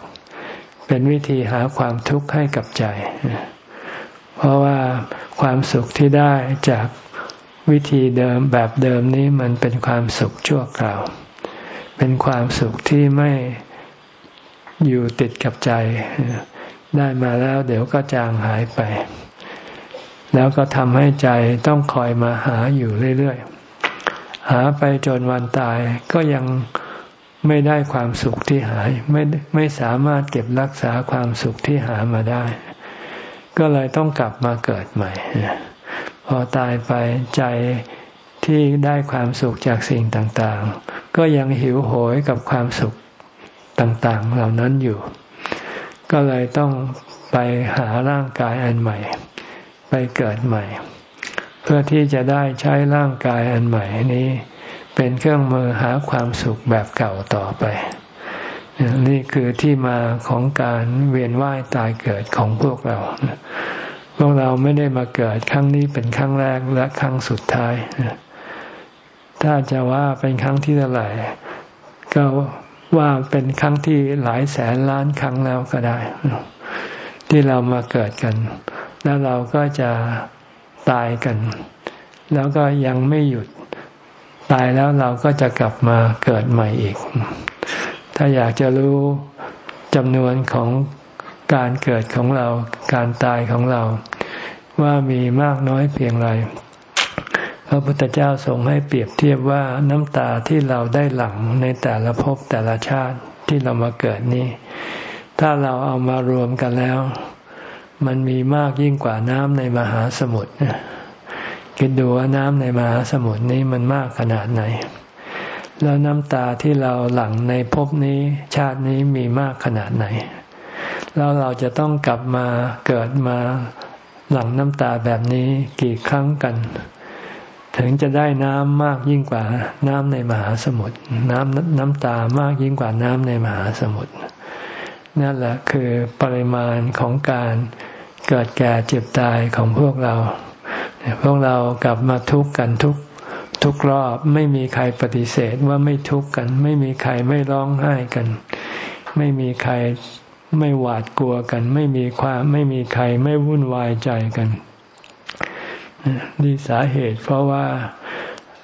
เป็นวิธีหาความทุกข์ให้กับใจ เพราะว่าความสุขที่ได้จากวิธีเดิมแบบเดิมนี้มันเป็นความสุขชั่วคราว เป็นความสุขที่ไม่อยู่ติดกับใจ ได้มาแล้วเดี๋ยวก็จางหายไป แล้วก็ทำให้ใจต้องคอยมาหาอยู่เรื่อยๆ หาไปจนวันตายก็ยัง ไม่ได้ความสุขที่หาย ไม่ไม่สามารถเก็บรักษาความสุขที่หามาได้ ก็เลยต้องกลับมาเกิดใหม่ พอตายไปใจที่ได้ความสุขจากสิ่งต่างๆ ก็ยังหิวโหยกับความสุขต่างๆ เหล่านั้นอยู่ ก็เลยต้องไปหาร่างกายอันใหม่ ไปเกิดใหม่ เพื่อที่จะได้ใช้ร่างกายอันใหม่นี้ เป็นเครื่องมือหาความสุขแบบเก่าต่อไป นี่คือที่มาของการเวียนว่ายตายเกิดของพวกเรา พวกเราไม่ได้มาเกิดครั้งนี้เป็นครั้งแรกและครั้งสุดท้าย ถ้าจะว่าเป็นครั้งที่เท่าไหร่ ก็ว่าเป็นครั้งที่หลายแสนล้านครั้งแล้วก็ได้ ที่เรามาเกิดกัน แล้วเราก็จะตายกัน แล้วก็ยังไม่หยุด ตายแล้วเราก็จะกลับมาเกิดใหม่อีก ถ้าอยากจะรู้จำนวนของการเกิดของเรา การตายของเรา ว่ามีมากน้อยเพียงไรพระพุทธเจ้าทรงให้เปรียบเทียบว่าน้ำตาที่เราได้หลั่งในแต่ละภพแต่ละชาติที่เรามาเกิดนี้ ถ้าเราเอามารวมกันแล้ว มันมีมากยิ่งกว่าน้ำในมหาสมุทร คิดดูว่าน้ำในมหาสมุทรนี้มันมากขนาดไหน แล้วน้ำตาที่เราหลั่งในภพนี้ชาตินี้มีมากขนาดไหน แล้วเราจะต้องกลับมาเกิดมาหลั่งน้ำตาแบบนี้กี่ครั้งกัน ถึงจะได้น้ำมากยิ่งกว่าน้ำในมหาสมุทรน้ำน้ำตามากยิ่งกว่าน้ำในมหาสมุทรนั่นแหละคือปริมาณของการเกิดแก่เจ็บตายของพวกเรา พวกเรากลับมาทุกข์กันทุกทุกรอบไม่มีใครปฏิเสธว่าไม่ทุกข์กัน ไม่มีใครไม่ร้องไห้กัน ไม่มีใครไม่หวาดกลัวกัน ไม่มีความไม่มีใครไม่วุ่นวายใจกันนี่สาเหตุเพราะว่า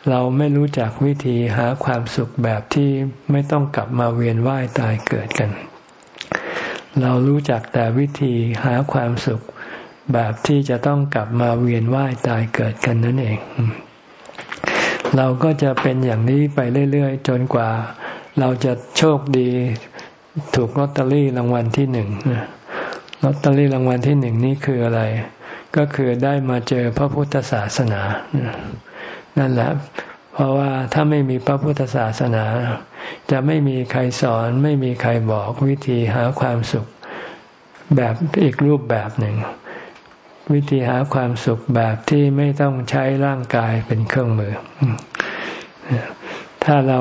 เราไม่รู้จักวิธีหาความสุขแบบที่ไม่ต้องกลับมาเวียนว่ายตายเกิดกัน เรารู้จักแต่วิธีหาความสุข แบบที่จะต้องกลับมาเวียนว่ายตายเกิดกันนั่นเอง เราก็จะเป็นอย่างนี้ไปเรื่อยๆ จนกว่า เราจะโชคดีถูกลอตเตอรี่รางวัลที่หนึ่งลอตเตอรี่รางวัลที่หนึ่งนี่คืออะไร ก็คือได้มาเจอพระพุทธศาสนา นั่นแหละ เพราะว่าถ้าไม่มีพระพุทธศาสนา จะไม่มีใครสอนไม่มีใครบอกวิธีหาความสุขแบบอีกรูปแบบหนึ่ง วิธีหาความสุขแบบที่ไม่ต้องใช้ร่างกายเป็นเครื่องมือ ถ้าเรา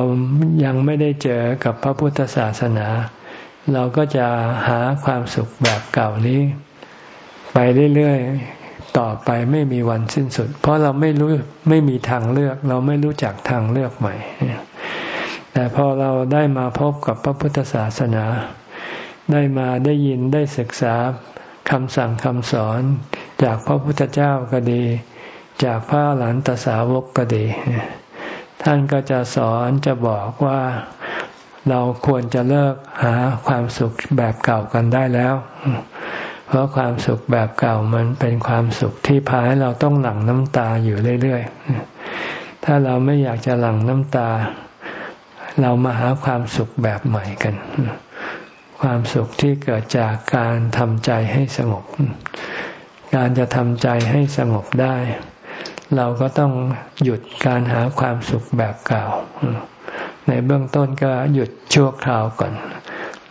ยังไม่ได้เจอกับพระพุทธศาสนา เราก็จะหาความสุขแบบเก่านี้ ไปเรื่อยๆ ต่อไปไม่มีวันสิ้นสุด เพราะเราไม่รู้ไม่มีทางเลือก เราไม่รู้จักทางเลือกใหม่ แต่พอเราได้มาพบกับพระพุทธศาสนา ได้มาได้ยินได้ศึกษาคำสั่งคำสอน จากพระพุทธเจ้าก็ดี จากพระหลานตสาวกก็ดี ท่านก็จะสอนจะบอกว่าเราควรจะเลิกหาความสุขแบบเก่ากันได้แล้ว เพราะความสุขแบบเก่ามันเป็นความสุขที่พาให้เราต้องหลั่งน้ำตาอยู่เรื่อยๆ ถ้าเราไม่อยากจะหลั่งน้ำตา เรามาหาความสุขแบบใหม่กัน ความสุขที่เกิดจากการทำใจให้สงบ การจะทำใจให้สงบได้ เราก็ต้องหยุดการหาความสุขแบบเก่า ในเบื้องต้นก็หยุดชั่วคราวก่อน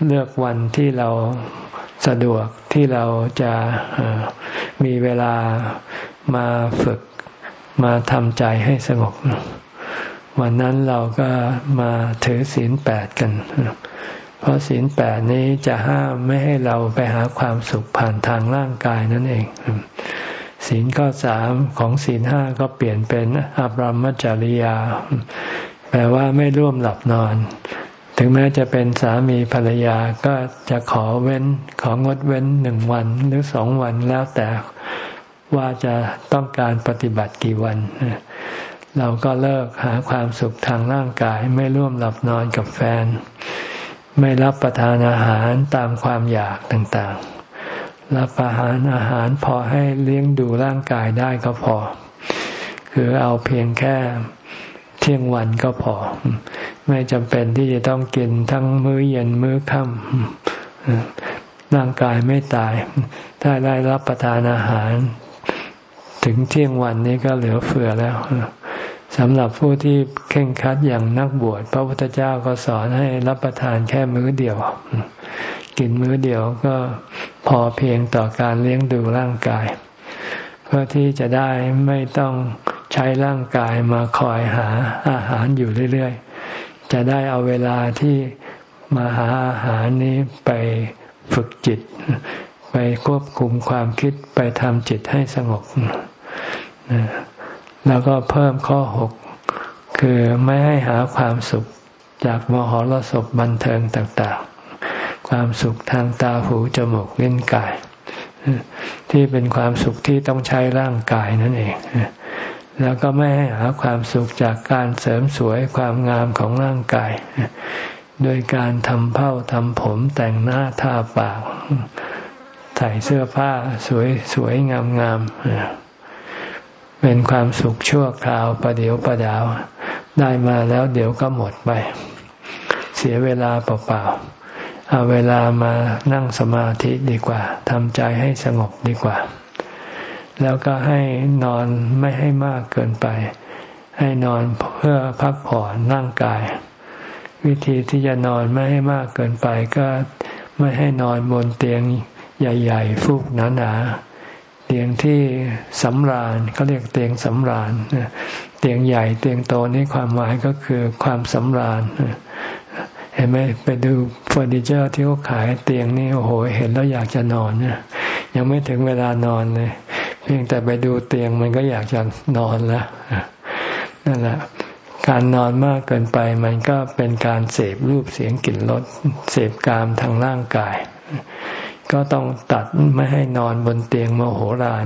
เลือกวันที่เราสะดวกที่เราจะมีเวลามาฝึกมาทำใจให้สงบ วันนั้นเราก็มาถือศีลแปดกัน เพราะศีลแปดนี้จะห้ามไม่ให้เราไปหาความสุขผ่านทางร่างกายนั่นเองศีลข้อสามของศีลห้าก็เปลี่ยนเป็นอัปรมจริยา แปลว่าไม่ร่วมหลับนอน ถึงแม้จะเป็นสามีภรรยาก็จะขอเว้นของดเว้นหนึ่งวันหรือสองวันแล้วแต่ว่าจะต้องการปฏิบัติกี่วัน เราก็เลิกหาความสุขทางร่างกาย ไม่ร่วมหลับนอนกับแฟน ไม่รับประทานอาหารตามความอยากต่างๆ รับประทานอาหารพอให้เลี้ยงดูร่างกายได้ก็พอ คือเอาเพียงแค่เที่ยงวันก็พอ ไม่จำเป็นที่จะต้องกินทั้งมื้อเย็นมื้อค่ำร่างกายไม่ตาย ถ้าได้รับประทานอาหาร ถึงเที่ยงวันนี้ก็เหลือเฟือแล้ว สำหรับผู้ที่เข่งคัดอย่างนักบวชพระพุทธเจ้าก็สอนให้รับประทานแค่มื้อเดียว กินมื้อเดียวก็พอเพียงต่อการเลี้ยงดูร่างกาย เพื่อที่จะได้ไม่ต้องใช้ร่างกายมาคอยหาอาหารอยู่เรื่อยๆ จะได้เอาเวลาที่มาหาอาหารนี้ไปฝึกจิต ไปควบคุมความคิดไปทำจิตให้สงบ แล้วก็เพิ่มข้อหกคือไม่ให้หาความสุขจากมหรสพบันเทิงต่างๆ ความสุขทางตาหูจมูกลิ้นกาย ที่เป็นความสุขที่ต้องใช้ร่างกายนั่นเอง แล้วก็ไม่ให้หาความสุขจากการเสริมสวยความงามของร่างกาย โดยการทำเผ้าทำผมแต่งหน้าทาปาก ใส่เสื้อผ้าสวยสวยงามงาม เป็นความสุขชั่วคราวประเดียวประดาว ได้มาแล้วเดี๋ยวก็หมดไป เสียเวลาเปล่าๆเอาเวลามานั่งสมาธิดีกว่าทำใจให้สงบดีกว่า แล้วก็ให้นอนไม่ให้มากเกินไป ให้นอนเพื่อพักผ่อนร่างกาย วิธีที่จะนอนไม่ให้มากเกินไปก็ไม่ให้นอนบนเตียงใหญ่ ๆ ฟูกหนาๆ ตียงที่สำราญเขาเรียกเตียงสำราญเตียงใหญ่เตียงโตนี่ความหมายก็คือความสำราญเห็นไหมไปดูเฟอร์นิเจอร์ที่เขาขายเตียงนี่โอ้โห เห็นแล้วอยากจะนอนเนี่ยยังไม่ถึงเวลานอนเลย เพียงแต่ไปดูเตียงมันก็อยากจะนอนแล้วนั่นแหละการนอนมากเกินไปมันก็เป็นการเสพรูปเสียงกลิ่นรสเสพกามทางร่างกาย ก็ต้องตัดไม่ให้นอนบนเตียงมโหฬาร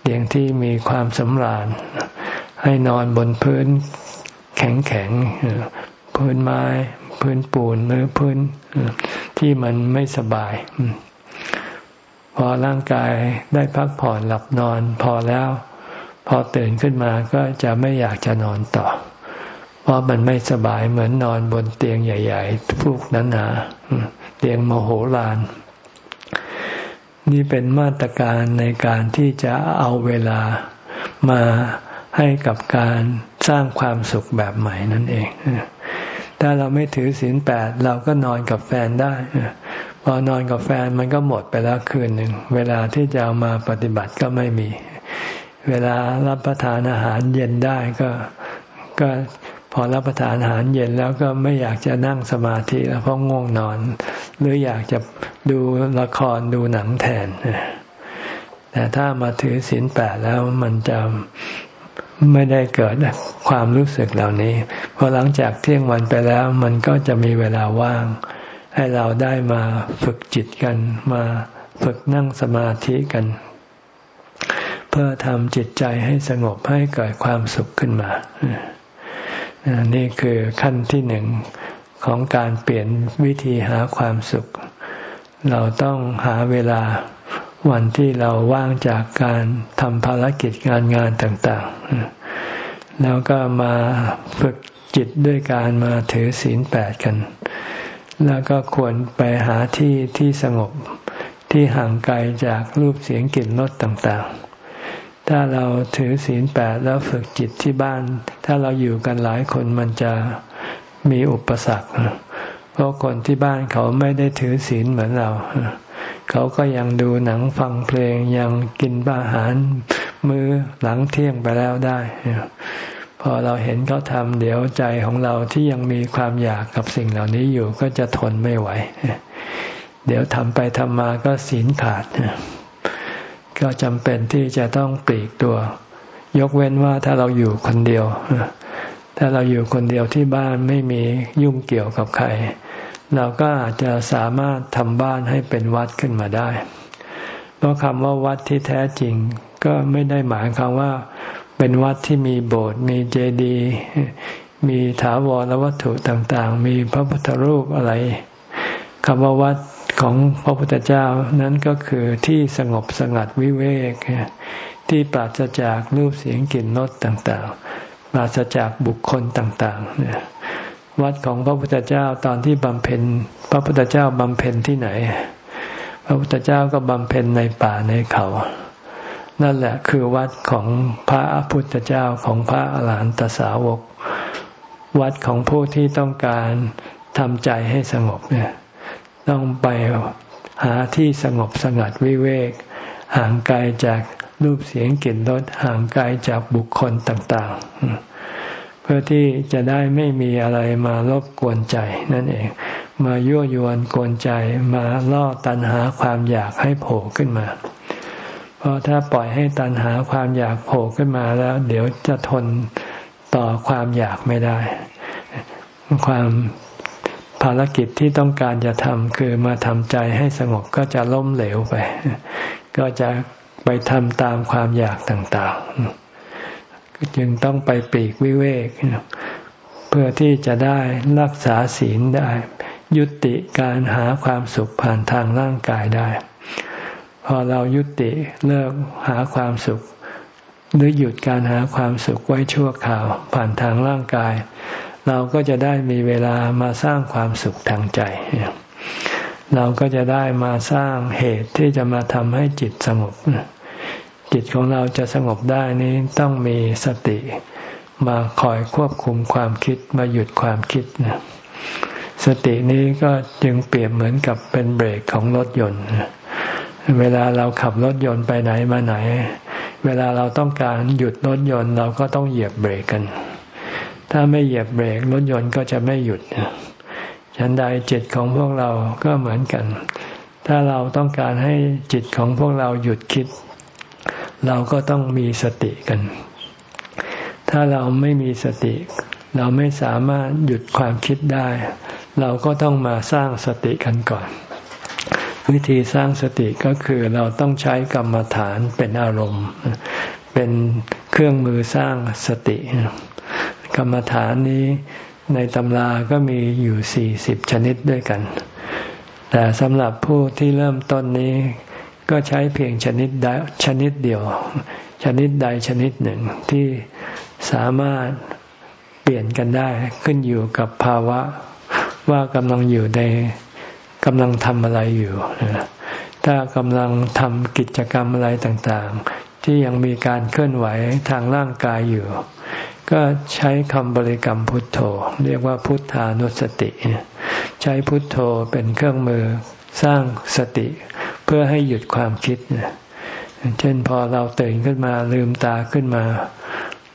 เตียงที่มีความสำราญ ให้นอนบนพื้นแข็งแข็งพื้นไม้พื้นปูนหรือพื้นที่มันไม่สบาย พอร่างกายได้พักผ่อนหลับนอนพอแล้ว พอตื่นขึ้นมาก็จะไม่อยากจะนอนต่อ เพราะมันไม่สบายเหมือนนอนบนเตียงใหญ่ๆฟูกนั้นหนาเตียงมโหฬาร นี่เป็นมาตรการในการที่จะเอาเวลามาให้กับการสร้างความสุขแบบใหม่นั่นเอง ถ้าเราไม่ถือศีลแปดเราก็นอนกับแฟนได้ พอนอนกับแฟนมันก็หมดไปแล้วคืนหนึ่ง เวลาที่จะเอามาปฏิบัติก็ไม่มี เวลารับประทานอาหารเย็นได้ก็ก็ พอรับประทานอาหารเย็นแล้วก็ไม่อยากจะนั่งสมาธิแล้วเพราะง่วงนอน หรืออยากจะดูละครดูหนังแทน แต่ถ้ามาถือศีลแปดแล้วมันจะไม่ได้เกิดความรู้สึกเหล่านี้พอหลังจากเที่ยงวันไปแล้ว มันก็จะมีเวลาว่าง ให้เราได้มาฝึกจิตกัน มาฝึกนั่งสมาธิกัน เพื่อทำจิตใจให้สงบให้เกิดความสุขขึ้นมา นี่คือขั้นที่หนึ่งของการเปลี่ยนวิธีหาความสุข เราต้องหาเวลาวันที่เราว่างจากการทำภารกิจงานงานต่าง ๆ แล้วก็มาฝึกจิตด้วยการมาถือศีลแปดกัน แล้วก็ควรไปหาที่ที่สงบที่ห่างไกลจากรูปเสียงกลิ่นรสต่าง ๆ ถ้าเราถือศีลแปดแล้วฝึกจิตที่บ้าน ถ้าเราอยู่กันหลายคนมันจะมีอุปสรรค เพราะคนที่บ้านเขาไม่ได้ถือศีลเหมือนเรา เขาก็ยังดูหนังฟังเพลงยังกินอาหารมือหลังเที่ยงไปแล้วได้ พอเราเห็นเขาทำเดี๋ยวใจของเราที่ยังมีความอยากกับสิ่งเหล่านี้อยู่ก็จะทนไม่ไหว เดี๋ยวทำไปทำมาก็ศีลขาด ก็จำเป็นที่จะต้องปลีกตัว ยกเว้นว่าถ้าเราอยู่คนเดียว ถ้าเราอยู่คนเดียวที่บ้านไม่มียุ่งเกี่ยวกับใคร เราก็อาจจะสามารถทำบ้านให้เป็นวัดขึ้นมาได้ เพราะคำว่าวัดที่แท้จริง ก็ไม่ได้หมายความว่า เป็นวัดที่มีโบสถ์มีเจดีย์มีถาวรวัตถุต่างๆ มีพระพุทธรูปอะไรคำว่าวัด ของพระพุทธเจ้านั้นก็คือที่สงบสงัดวิเวก ที่ปราศจากรูปเสียงกลิ่นรสต่างๆ ปราศจากบุคคลต่างๆเนี่ยวัดของพระพุทธเจ้าตอนที่บำเพ็ญ พระพุทธเจ้าบำเพ็ญที่ไหน พระพุทธเจ้าก็บำเพ็ญในป่าในเขา นั่นแหละคือวัดของพระพุทธเจ้าของพระอรหันตสาวก วัดของผู้ที่ต้องการทำใจให้สงบเนี่ย ต้องไปหาที่สงบสงัดวิเวก ห่างไกลจากรูปเสียงกลิ่นรสห่างไกลจากบุคคลต่างๆ เพื่อที่จะได้ไม่มีอะไรมารบกวนใจนั่นเอง มายั่วยวนกวนใจมาล่อตันหาความอยากให้โผล่ขึ้นมา เพราะถ้าปล่อยให้ตันหาความอยากโผล่ขึ้นมาแล้ว เดี๋ยวจะทนต่อความอยากไม่ได้ ความ ภารกิจที่ต้องการจะทำคือมาทำใจให้สงบก็จะล้มเหลวไป ก็จะไปทำตามความอยากต่างๆ จึงต้องไปปีกวิเวก เพื่อที่จะได้รักษาศีลได้ ยุติการหาความสุขผ่านทางร่างกายได้ พอเรายุติเลิกหาความสุข หรือหยุดการหาความสุขไว้ชั่วคราวผ่านทางร่างกาย เราก็จะได้มีเวลามาสร้างความสุขทางใจ เราก็จะได้มาสร้างเหตุที่จะมาทำให้จิตสงบ จิตของเราจะสงบได้นี้ต้องมีสติ มาคอยควบคุมความคิดมาหยุดความคิดนะสตินี้ก็จึงเปรียบเหมือนกับเป็นเบรกของรถยนต์ เวลาเราขับรถยนต์ไปไหนมาไหน เวลาเราต้องการหยุดรถยนต์เราก็ต้องเหยียบเบรกกัน ถ้าไม่เหยียบเบรกรถยนต์ก็จะไม่หยุดฉันใดจิตของพวกเราก็เหมือนกัน ถ้าเราต้องการให้จิตของพวกเราหยุดคิด เราก็ต้องมีสติกัน ถ้าเราไม่มีสติ เราไม่สามารถหยุดความคิดได้ เราก็ต้องมาสร้างสติกันก่อน วิธีสร้างสติก็คือเราต้องใช้กรรมฐานเป็นอารมณ์ เป็นเครื่องมือสร้างสติ กรรมฐานนี้ในตำราก็มีอยู่สี่สิบชนิดด้วยกัน แต่สำหรับผู้ที่เริ่มต้นนี้ ก็ใช้เพียงชนิดใดชนิดเดียว ชนิดใดชนิดหนึ่งที่สามารถเปลี่ยนกันได้ขึ้นอยู่กับภาวะว่ากำลังอยู่ในกำลังทำอะไรอยู่ ถ้ากำลังทำกิจกรรมอะไรต่างๆ ที่ยังมีการเคลื่อนไหวทางร่างกายอยู่ ก็ใช้คำบริกรรมพุทโธ เรียกว่าพุทธานุสติ ใช้พุทโธเป็นเครื่องมือสร้างสติ เพื่อให้หยุดความคิด เช่นพอเราตื่นขึ้นมาลืมตาขึ้นมา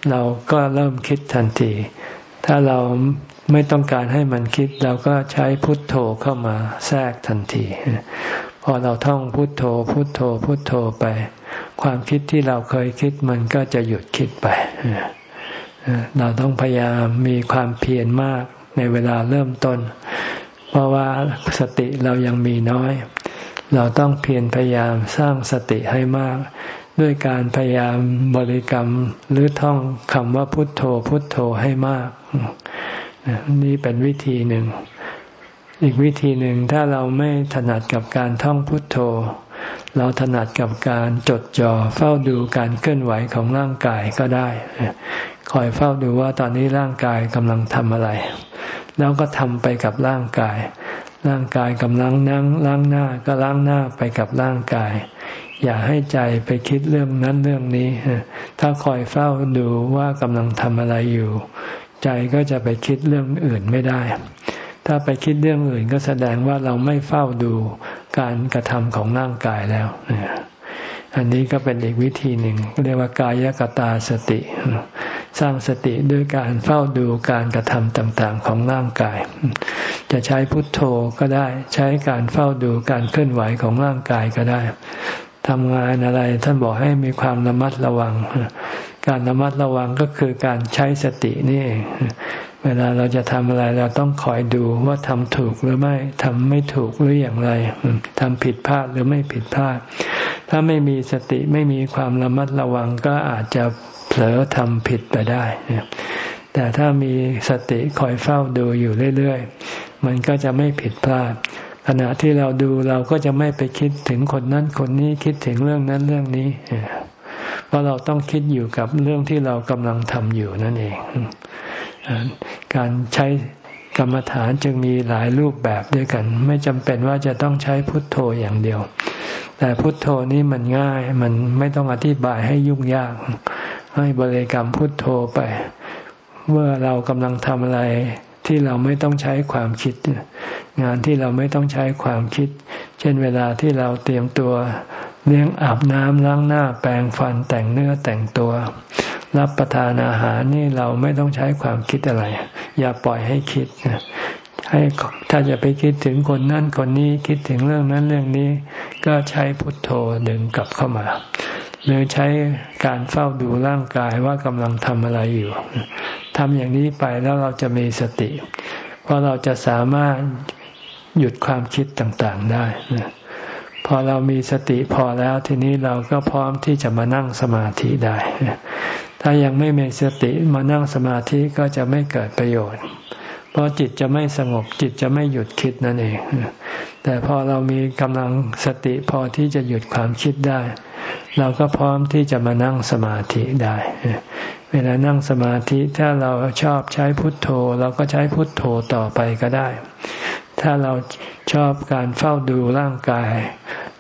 เราก็เริ่มคิดทันที ถ้าเราไม่ต้องการให้มันคิด เราก็ใช้พุทโธเข้ามาแทรกทันที พอเราท่องพุทโธ พุทโธ พุทโธไป ความคิดที่เราเคยคิดมันก็จะหยุดคิดไป เราต้องพยายามมีความเพียรมากในเวลาเริ่มต้น เพราะว่าสติเรายังมีน้อย เราต้องเพียรพยายามสร้างสติให้มาก ด้วยการพยายามบริกรรมหรือท่องคำว่าพุทโธพุทโธให้มาก นี่เป็นวิธีหนึ่ง อีกวิธีหนึ่งถ้าเราไม่ถนัดกับการท่องพุทโธ เราถนัดกับการจดจ่อเฝ้าดูการเคลื่อนไหวของร่างกายก็ได้ คอยเฝ้าดูว่าตอนนี้ร่างกายกำลังทำอะไร แล้วก็ทำไปกับร่างกาย ร่างกายกำลังนั่งล้างหน้าก็ล้างหน้าไปกับร่างกาย อย่าให้ใจไปคิดเรื่องนั้นเรื่องนี้ ถ้าคอยเฝ้าดูว่ากำลังทำอะไรอยู่ ใจก็จะไปคิดเรื่องอื่นไม่ได้ ถ้าไปคิดเรื่องอื่นก็แสดงว่าเราไม่เฝ้าดูการกระทำของร่างกายแล้ว อันนี้ก็เป็นอีกวิธีหนึ่ง เรียกว่ากายกตาสติ สร้างสติด้วยการเฝ้าดูการกระทำต่างๆ ของร่างกาย จะใช้พุทโธก็ได้ ใช้การเฝ้าดูการเคลื่อนไหวของร่างกายก็ได้ทำงานอะไรท่านบอกให้มีความระมัดระวัง การระมัดระวังก็คือการใช้สตินี่เอง เวลาเราจะทำอะไรเราต้องคอยดูว่าทำถูกหรือไม่ทำไม่ถูกหรืออย่างไรทำผิดพลาดหรือไม่ผิดพลาด ถ้าไม่มีสติไม่มีความระมัดระวังก็อาจจะเผลอทำผิดไปได้ แต่ถ้ามีสติคอยเฝ้าดูอยู่เรื่อยๆ มันก็จะไม่ผิดพลาด ขณะที่เราดูเราก็จะไม่ไปคิดถึงคนนั้นคนนี้คิดถึงเรื่องนั้นเรื่องนี้ เพราะเราต้องคิดอยู่กับเรื่องที่เรากำลังทำอยู่นั่นเอง การใช้กรรมฐานจึงมีหลายรูปแบบด้วยกัน ไม่จำเป็นว่าจะต้องใช้พุทโธอย่างเดียว แต่พุทโธนี้มันง่าย มันไม่ต้องอธิบายให้ยุ่งยาก ให้บริกรรมพุทโธไป เมื่อเรากำลังทำอะไรที่เราไม่ต้องใช้ความคิด งานที่เราไม่ต้องใช้ความคิด เช่นเวลาที่เราเตรียมตัวเลี้ยงอาบน้ำล้างหน้าแปรงฟันแต่งเนื้อแต่งตัว รับประทานอาหารนี่เราไม่ต้องใช้ความคิดอะไร อย่าปล่อยให้คิดให้ถ้าจะไปคิดถึงคนนั่นคนนี้คิดถึงเรื่องนั้นเรื่องนี้ ก็ใช้พุทโธดึงกลับเข้ามาหรือใช้การเฝ้าดูร่างกายว่ากำลังทำอะไรอยู่ทำอย่างนี้ไปแล้วเราจะมีสติ เพราะเราจะสามารถหยุดความคิดต่างๆได้ พอเรามีสติพอแล้วทีนี้เราก็พร้อมที่จะมานั่งสมาธิได้ ถ้ายังไม่มีสติมานั่งสมาธิก็จะไม่เกิดประโยชน์ เพราะจิตจะไม่สงบจิตจะไม่หยุดคิดนั่นเอง แต่พอเรามีกำลังสติพอที่จะหยุดความคิดได้ เราก็พร้อมที่จะมานั่งสมาธิได้ เวลานั่งสมาธิถ้าเราชอบใช้พุทโธ เราก็ใช้พุทโธต่อไปก็ได้ ถ้าเราชอบการเฝ้าดูร่างกาย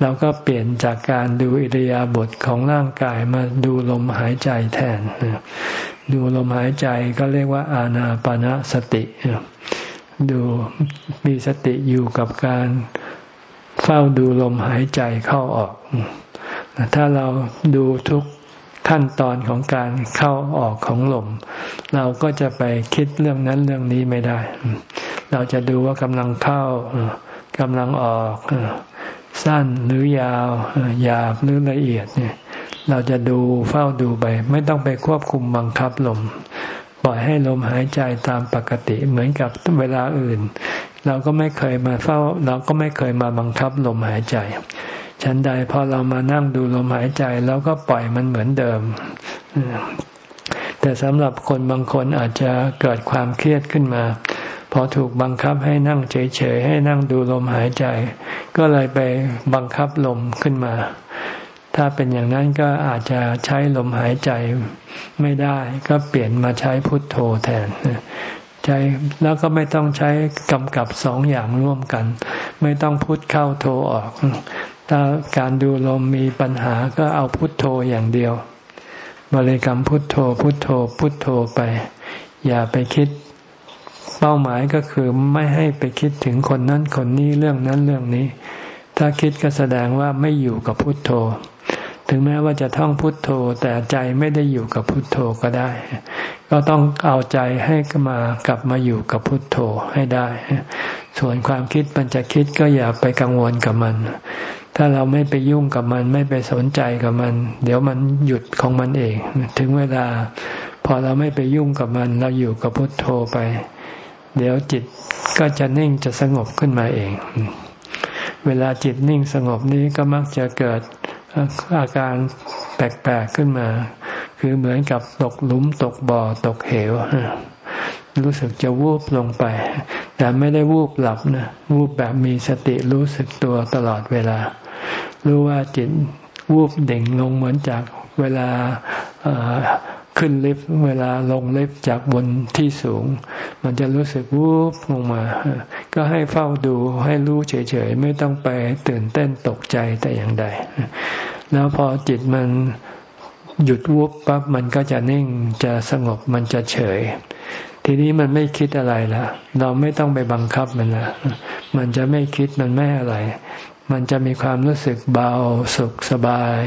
เราก็เปลี่ยนจากการดูอิริยาบถของร่างกายมาดูลมหายใจแทน ดูลมหายใจก็เรียกว่าอาณาปณะสติ ดูมีสติอยู่กับการเฝ้าดูลมหายใจเข้าออก ถ้าเราดูทุกขั้นตอนของการเข้าออกของลม เราก็จะไปคิดเรื่องนั้นเรื่องนี้ไม่ได้ เราจะดูว่ากำลังเข้ากำลังออก สั้นหรือยาวหยาบหรือละเอียดเนี่ย เราจะดูเฝ้าดูไป ไม่ต้องไปควบคุมบังคับลม ปล่อยให้ลมหายใจตามปกติเหมือนกับเวลาอื่น เราก็ไม่เคยมาเฝ้า เราก็ไม่เคยมาบังคับลมหายใจฉันใดพอเรามานั่งดูลมหายใจเราก็ปล่อยมันเหมือนเดิม แต่สำหรับคนบางคนอาจจะเกิดความเครียดขึ้นมา พอถูกบังคับให้นั่งเฉยๆให้นั่งดูลมหายใจ ก็เลยไปบังคับลมขึ้นมา ถ้าเป็นอย่างนั้นก็อาจจะใช้ลมหายใจไม่ได้ก็เปลี่ยนมาใช้พุทโธแทนใจแล้วก็ไม่ต้องใช้กำกับสองอย่างร่วมกัน ไม่ต้องพุทเข้าโธออก ถ้าการดูลมมีปัญหาก็เอาพุทโธอย่างเดียว บริกรรมพุทโธพุทโธพุทโธไป อย่าไปคิด เป้าหมายก็คือไม่ให้ไปคิดถึงคนนั้นคนนี้เรื่องนั้นเรื่องนี้ ถ้าคิดก็แสดงว่าไม่อยู่กับพุทโธ ถึงแม้ว่าจะท่องพุทโธแต่ใจไม่ได้อยู่กับพุทโธก็ได้ ก็ต้องเอาใจให้มากลับมาอยู่กับพุทโธให้ได้ ส่วนความคิดมันจะคิดก็อย่าไปกังวลกับมัน ถ้าเราไม่ไปยุ่งกับมันไม่ไปสนใจกับมัน เดี๋ยวมันหยุดของมันเอง ถึงเวลา พอเราไม่ไปยุ่งกับมัน เราอยู่กับพุทโธไป เดี๋ยวจิตก็จะนิ่งจะสงบขึ้นมาเอง เวลาจิตนิ่งสงบนี้ก็มักจะเกิดอาการแปลกๆขึ้นมา คือเหมือนกับตกหลุมตกบ่อตกเหว รู้สึกจะวูบลงไป แต่ไม่ได้วูบหลับนะ วูบแบบมีสติรู้สึกตัวตลอดเวลา รู้ว่าจิตวูบเด่งลงเหมือนจากเวลา ขึ้นลิฟต์เวลาลงลิฟต์จากบนที่สูง มันจะรู้สึกวูบลงมา ก็ให้เฝ้าดูให้รู้เฉยๆ ไม่ต้องไปตื่นเต้นตกใจแต่อย่างใด แล้วพอจิตมันหยุดวูบปั๊บมันก็จะนิ่งจะสงบมันจะเฉย ทีนี้มันไม่คิดอะไรละเราไม่ต้องไปบังคับมันละมันจะไม่คิดมันไม่อะไร มันจะมีความรู้สึกเบาสุขสบาย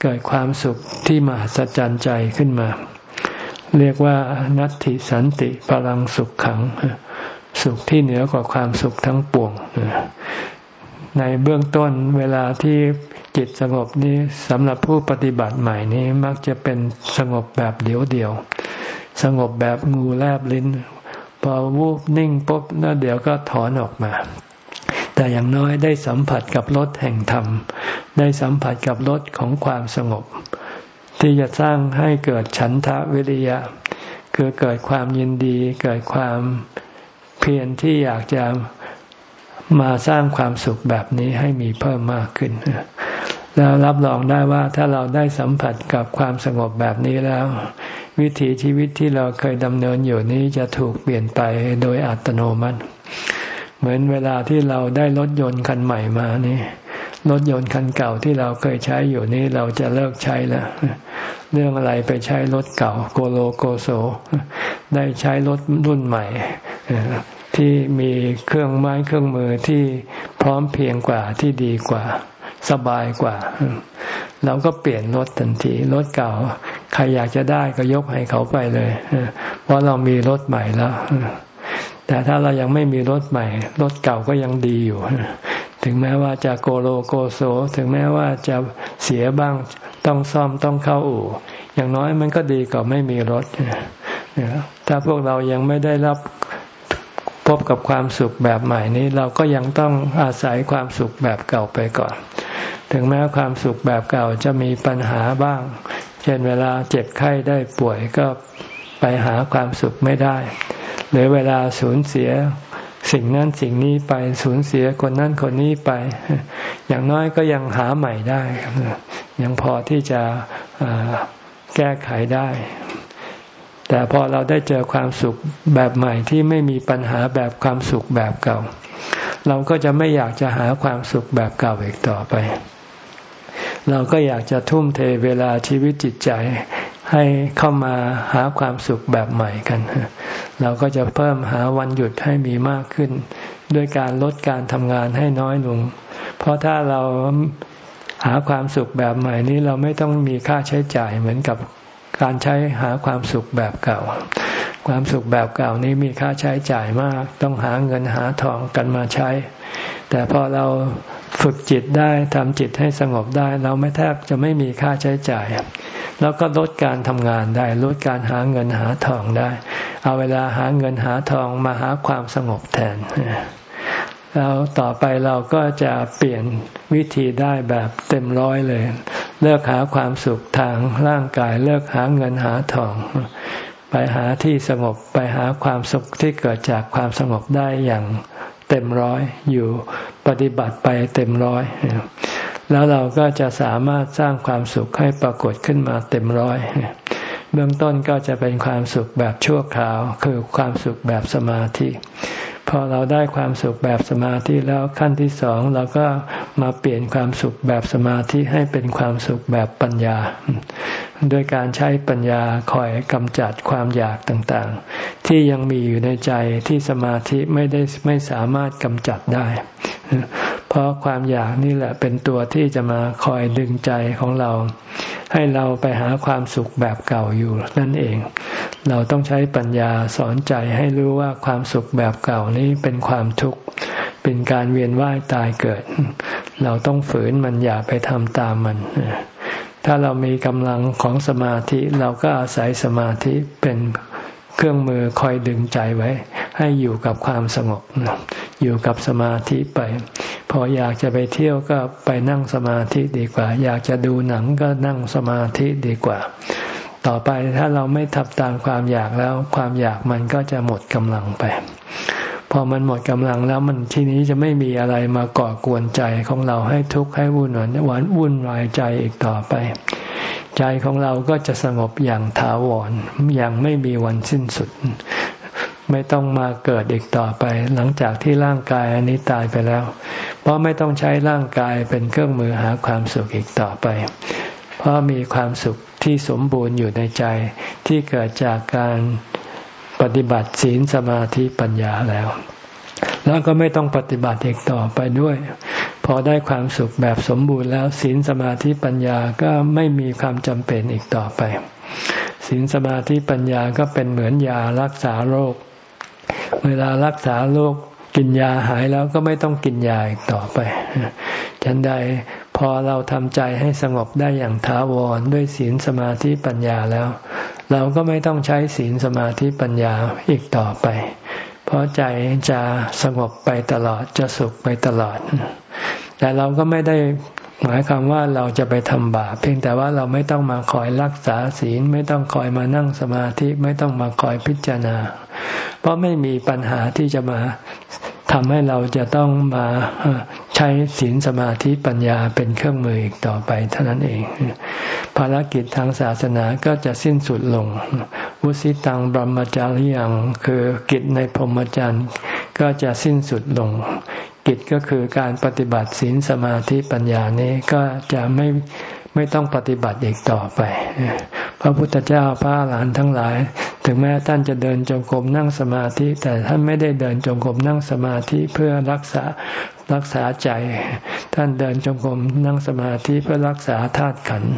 เกิดความสุขที่มหัศจรรย์ใจขึ้นมา เรียกว่านัตติสันติพลังสุขขัง สุขที่เหนือกว่าความสุขทั้งปวงในเบื้องต้นเวลาที่จิตสงบนี้สำหรับผู้ปฏิบัติใหม่นี้มักจะเป็นสงบแบบเดียวเดียว สงบแบบงูแลบลิ้น พอวูบนิ่งปุ๊บแล้วเดี๋ยวก็ถอนออกมา แต่อย่างน้อยได้สัมผัสกับรสแห่งธรรม ได้สัมผัสกับรสของความสงบ ที่จะสร้างให้เกิดฉันทะวิริยะ คือเกิดความยินดี เกิดความเพียรที่อยากจะมาสร้างความสุขแบบนี้ให้มีเพิ่มมากขึ้น แล้วรับรองได้ว่าถ้าเราได้สัมผัสกับความสงบแบบนี้แล้ว วิถีชีวิตที่เราเคยดำเนินอยู่นี้จะถูกเปลี่ยนไปโดยอัตโนมัติ เหมือนเวลาที่เราได้รถยนต์คันใหม่มานี่รถยนต์คันเก่าที่เราเคยใช้อยู่นี้เราจะเลิกใช้แล้วเรื่องอะไรไปใช้รถเก่าโกโลโกโซได้ใช้รถรุ่นใหม่ที่มีเครื่องไม้เครื่องมือที่พร้อมเพียงกว่าที่ดีกว่า สบายกว่า เราก็เปลี่ยนรถทันทีรถเก่า ใครอยากจะได้ก็ยกให้เขาไปเลยเพราะเรามีรถใหม่แล้ว แต่ถ้าเรายังไม่มีรถใหม่ รถเก่าก็ยังดีอยู่ ถึงแม้ว่าจะโกโลโกโซ ถึงแม้ว่าจะเสียบ้างต้องซ่อมต้องเข้าอู่ อย่างน้อยมันก็ดีกว่าไม่มีรถ ถ้าพวกเรายังไม่ได้รับพบกับความสุขแบบใหม่นี้ เราก็ยังต้องอาศัยความสุขแบบเก่าไปก่อน ถึงแม้ความสุขแบบเก่าจะมีปัญหาบ้าง เช่นเวลาเจ็บไข้ได้ป่วยก็ไปหาความสุขไม่ได้ หรือเวลาสูญเสียสิ่งนั้นสิ่งนี้ไปสูญเสียคนนั้นคนนี้ไป อย่างน้อยก็ยังหาใหม่ได้ ยังพอที่จะแก้ไขได้ แต่พอเราได้เจอความสุขแบบใหม่ที่ไม่มีปัญหาแบบความสุขแบบเก่า เราก็จะไม่อยากจะหาความสุขแบบเก่าอีกต่อไป เราก็อยากจะทุ่มเทเวลาชีวิตจิตใจ ให้เข้ามาหาความสุขแบบใหม่กัน เราก็จะเพิ่มหาวันหยุดให้มีมากขึ้น ด้วยการลดการทำงานให้น้อยลง เพราะถ้าเราหาความสุขแบบใหม่นี้เราไม่ต้องมีค่าใช้จ่ายเหมือนกับการใช้หาความสุขแบบเก่า ความสุขแบบเก่านี้มีค่าใช้จ่ายมาก ต้องหาเงินหาทองกันมาใช้ แต่พอเราฝึกจิตได้ทำจิตให้สงบได้ เราไม่แทบจะไม่มีค่าใช้จ่าย แล้วก็ลดการทำงานได้ ลดการหาเงินหาทองได้ เอาเวลาหาเงินหาทองมาหาความสงบแทน แล้วต่อไปเราก็จะเปลี่ยนวิธีได้แบบเต็มร้อยเลย เลิกหาความสุขทางร่างกาย เลิกหาเงินหาทอง ไปหาที่สงบไปหาความสุขที่เกิดจากความสงบได้อย่างเต็มร้อยอยู่ปฏิบัติไปเต็มร้อย แล้วเราก็จะสามารถสร้างความสุขให้ปรากฏขึ้นมาเต็มร้อยเบื้องต้นก็จะเป็นความสุขแบบชั่วคราว คือความสุขแบบสมาธิพอเราได้ความสุขแบบสมาธิแล้วขั้นที่สองเราก็มาเปลี่ยนความสุขแบบสมาธิให้เป็นความสุขแบบปัญญา โดยการใช้ปัญญาคอยกำจัดความอยากต่างๆ ที่ยังมีอยู่ในใจที่สมาธิไม่ได้ไม่สามารถกำจัดได้ เพราะความอยากนี่แหละเป็นตัวที่จะมาคอยดึงใจของเรา ให้เราไปหาความสุขแบบเก่าอยู่นั่นเอง เราต้องใช้ปัญญาสอนใจให้รู้ว่าความสุขแบบเก่านี้เป็นความทุกข์เป็นการเวียนว่ายตายเกิด เราต้องฝืนมันอย่าไปทำตามมัน ถ้าเรามีกำลังของสมาธิเราก็อาศัยสมาธิเป็นเครื่องมือคอยดึงใจไว้ ให้อยู่กับความสงบ อยู่กับสมาธิไป พออยากจะไปเที่ยวก็ไปนั่งสมาธิดีกว่า อยากจะดูหนังก็นั่งสมาธิดีกว่า ต่อไปถ้าเราไม่ทับตามความอยากแล้ว ความอยากมันก็จะหมดกำลังไป พอมันหมดกำลังแล้วมันทีนี้จะไม่มีอะไรมาก่อกวนใจของเราให้ทุกข์ให้วุ่นวายวานวุ่นวายใจอีกต่อไป ใจของเราก็จะสงบอย่างถาวรอย่างไม่มีวันสิ้นสุด ไม่ต้องมาเกิดอีกต่อไป หลังจากที่ร่างกายอันนี้ตายไปแล้ว เพราะไม่ต้องใช้ร่างกายเป็นเครื่องมือหาความสุขอีกต่อไป เพราะมีความสุขที่สมบูรณ์อยู่ในใจที่เกิดจากการ ปฏิบัติศีลสมาธิปัญญาแล้ว แล้วก็ไม่ต้องปฏิบัติอีกต่อไปด้วย พอได้ความสุขแบบสมบูรณ์แล้วศีลสมาธิปัญญาก็ไม่มีความจำเป็นอีกต่อไปศีลสมาธิปัญญาก็เป็นเหมือนยารักษาโรค เวลารักษาโรคกินยาหายแล้วก็ไม่ต้องกินยาอีกต่อไปฉันใดพอเราทำใจให้สงบได้อย่างถาวรด้วยศีลสมาธิปัญญาแล้ว เราก็ไม่ต้องใช้ศีลสมาธิปัญญาอีกต่อไป เพราะใจจะสงบไปตลอดจะสุขไปตลอด แต่เราก็ไม่ได้หมายความว่าเราจะไปทำบาปเพียงแต่ว่าเราไม่ต้องมาคอยรักษาศีล ไม่ต้องคอยมานั่งสมาธิไม่ต้องมาคอยพิจารณา เพราะไม่มีปัญหาที่จะมา ทำให้เราจะต้องมาใช้ศีลสมาธิปัญญาเป็นเครื่องมืออีกต่อไปเท่านั้นเอง ภารกิจทางศาสนาก็จะสิ้นสุดลง วุสิตังบรมจารียังคือกิจในพรหมจรรย์ก็จะสิ้นสุดลง กิจก็คือการปฏิบัติศีลสมาธิปัญญานี้ก็จะไม่ ไม่ต้องปฏิบัติอีกต่อไป พระพุทธเจ้าพระหลานทั้งหลาย ถึงแม้ท่านจะเดินจงกรมนั่งสมาธิ แต่ท่านไม่ได้เดินจงกรมนั่งสมาธิเพื่อรักษารักษาใจ ท่านเดินจงกรมนั่งสมาธิเพื่อรักษาธาตุขันธ์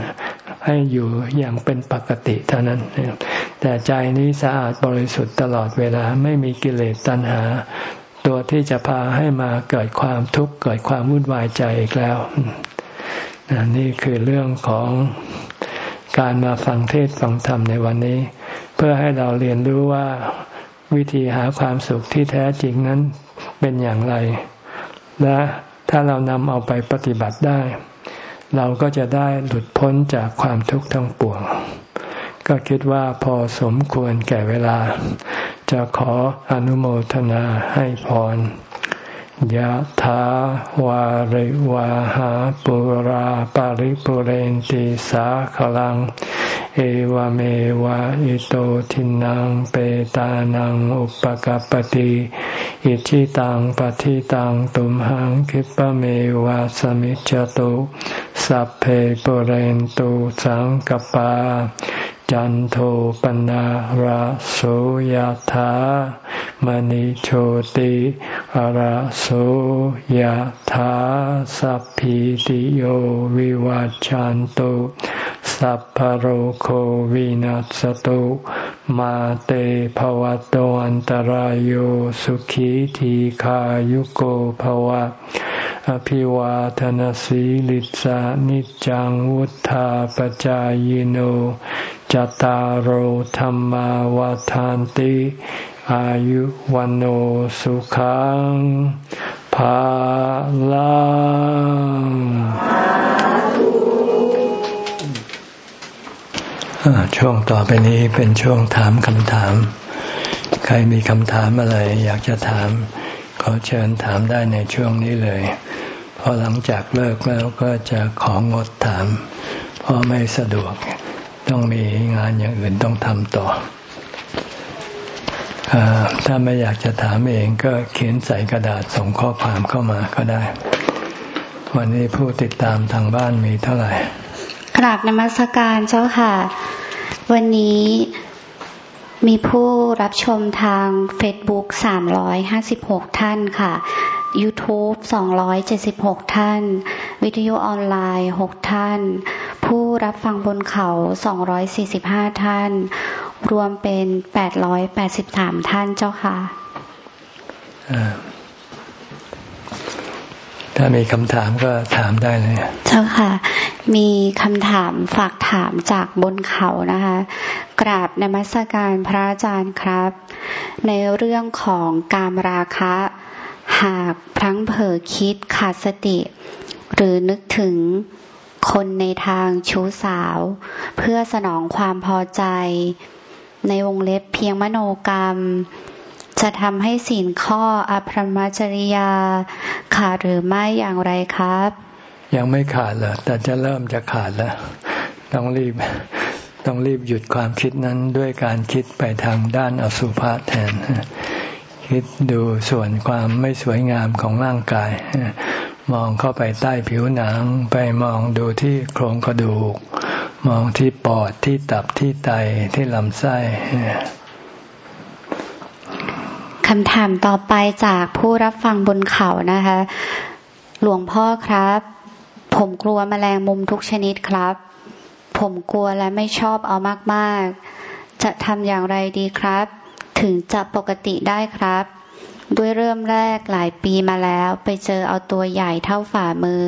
ให้อยู่อย่างเป็นปกติเท่านั้น แต่ใจนี้สะอาดบริสุทธิ์ตลอดเวลาไม่มีกิเลสตัณหา ตัวที่จะพาให้มาเกิดความทุกข์เกิดความวุ่นวายใจอีกแล้ว นี่คือเรื่องของการมาฟังเทศฟังธรรมในวันนี้ เพื่อให้เราเรียนรู้ว่าวิธีหาความสุขที่แท้จริงนั้นเป็นอย่างไร และถ้าเรานำเอาไปปฏิบัติได้ เราก็จะได้หลุดพ้นจากความทุกข์ทั้งปวง ก็คิดว่าพอสมควรแก่เวลา จะขออนุโมทนาให้พร ยะถาวาริวาหาปุราปาริปุเรนติสาขลัง เอวเมวะอิโตทินังเปตานังอุปกัปติอิชิตังปฏิตังตุมหังคิปะเมวะสมิจจตุสัพเพปุเรนตุสังกปา จันโทปนะระโสยธามณิโชติระโสยธาสัพพิติโยวิวัจจันโตสัพพโรโควินัสตุมาเตภวะตวันตารโยสุขีทีขายุโกภวะ อภิวาทนสีลิสานิจังวุธาปจายโน จตารโหธรรมวาทานติ อายุวันโอสุขังภาลังช่วงต่อไปนี้เป็นช่วงถามคำถาม ใครมีคำถามอะไร อยากจะถาม ขอเชิญถามได้ในช่วงนี้เลยพอหลังจากเลิกแล้วก็จะของดถาม เพราะไม่สะดวก ต้องมีงานอย่างอื่นต้องทำต่ออถ้าไม่อยากจะถามเองก็เขียนใส่กระดาษส่งข้อความเข้ามาก็ได้ วันนี้ผู้ติดตามทางบ้านมีเท่าไหร่กราบนมัสการเจ้าค่ะ วันนี้มีผู้รับชมทาง Facebook 356 ท่านค่ะ YouTube 276 ท่าน วิทยุออนไลน์ 6 ท่าน ผู้รับฟังบนเขา 245 ท่าน รวมเป็น 883 ท่านเจ้าค่ะ ถ้ามีคำถามก็ถามได้เลย เจ้าค่ะ มีคำถามฝากถามจากบนเขานะคะ กราบในมัสการพระอาจารย์ครับ ในเรื่องของการราคะ หากพลั้งเผลอคิดขาดสติ หรือนึกถึง คนในทางชู้สาว เพื่อสนองความพอใจ ในวงเล็บเพียงมโนกรรม จะทำให้สินข้ออภรมจริยา ขาดหรือไม่อย่างไรครับ ยังไม่ขาดเลยแต่จะเริ่มจะขาดแล้ว ต้องรีบต้องรีบหยุดความคิดนั้นด้วยการคิดไปทางด้านอสุภะแทน คิดดูส่วนความไม่สวยงามของร่างกาย มองเข้าไปใต้ผิวหนัง ไปมองดูที่โครงกระดูก มองที่ปอดที่ตับที่ไตที่ลำไส้คำถามต่อไปจากผู้รับฟังบนเขานะคะ หลวงพ่อครับ ผมกลัวแมลงมุมทุกชนิดครับ ผมกลัวและไม่ชอบเอามาก ๆ จะทำอย่างไรดีครับ ถึงจะปกติได้ครับ ด้วยเริ่มแรกหลายปีมาแล้ว ไปเจอเอาตัวใหญ่เท่าฝ่ามือ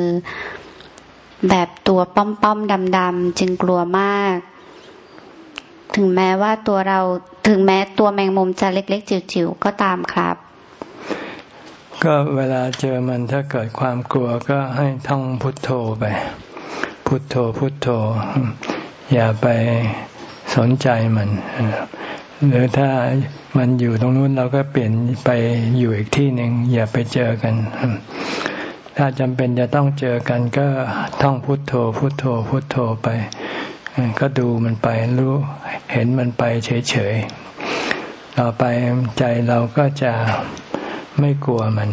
แบบตัวป้อมๆดำๆจึงกลัวมาก ถึงแม้ว่าตัวเราถึงแม้ตัวแมงมุมจะเล็ก ๆ จิ๋วๆก็ตามครับ ก็เวลาเจอมันถ้าเกิดความกลัวก็ให้ท่องพุทโธไป พุทโธพุทโธ อย่าไปสนใจมัน หรือถ้ามันอยู่ตรงนู้นเราก็เปลี่ยนไปอยู่อีกที่หนึ่งอย่าไปเจอกัน ถ้าจำเป็นจะต้องเจอกันก็ท่องพุทโธ พุทโธ พุทโธไป ก็ดูมันไปรู้เห็นมันไปเฉยๆต่อไปใจเราก็จะไม่กลัวมัน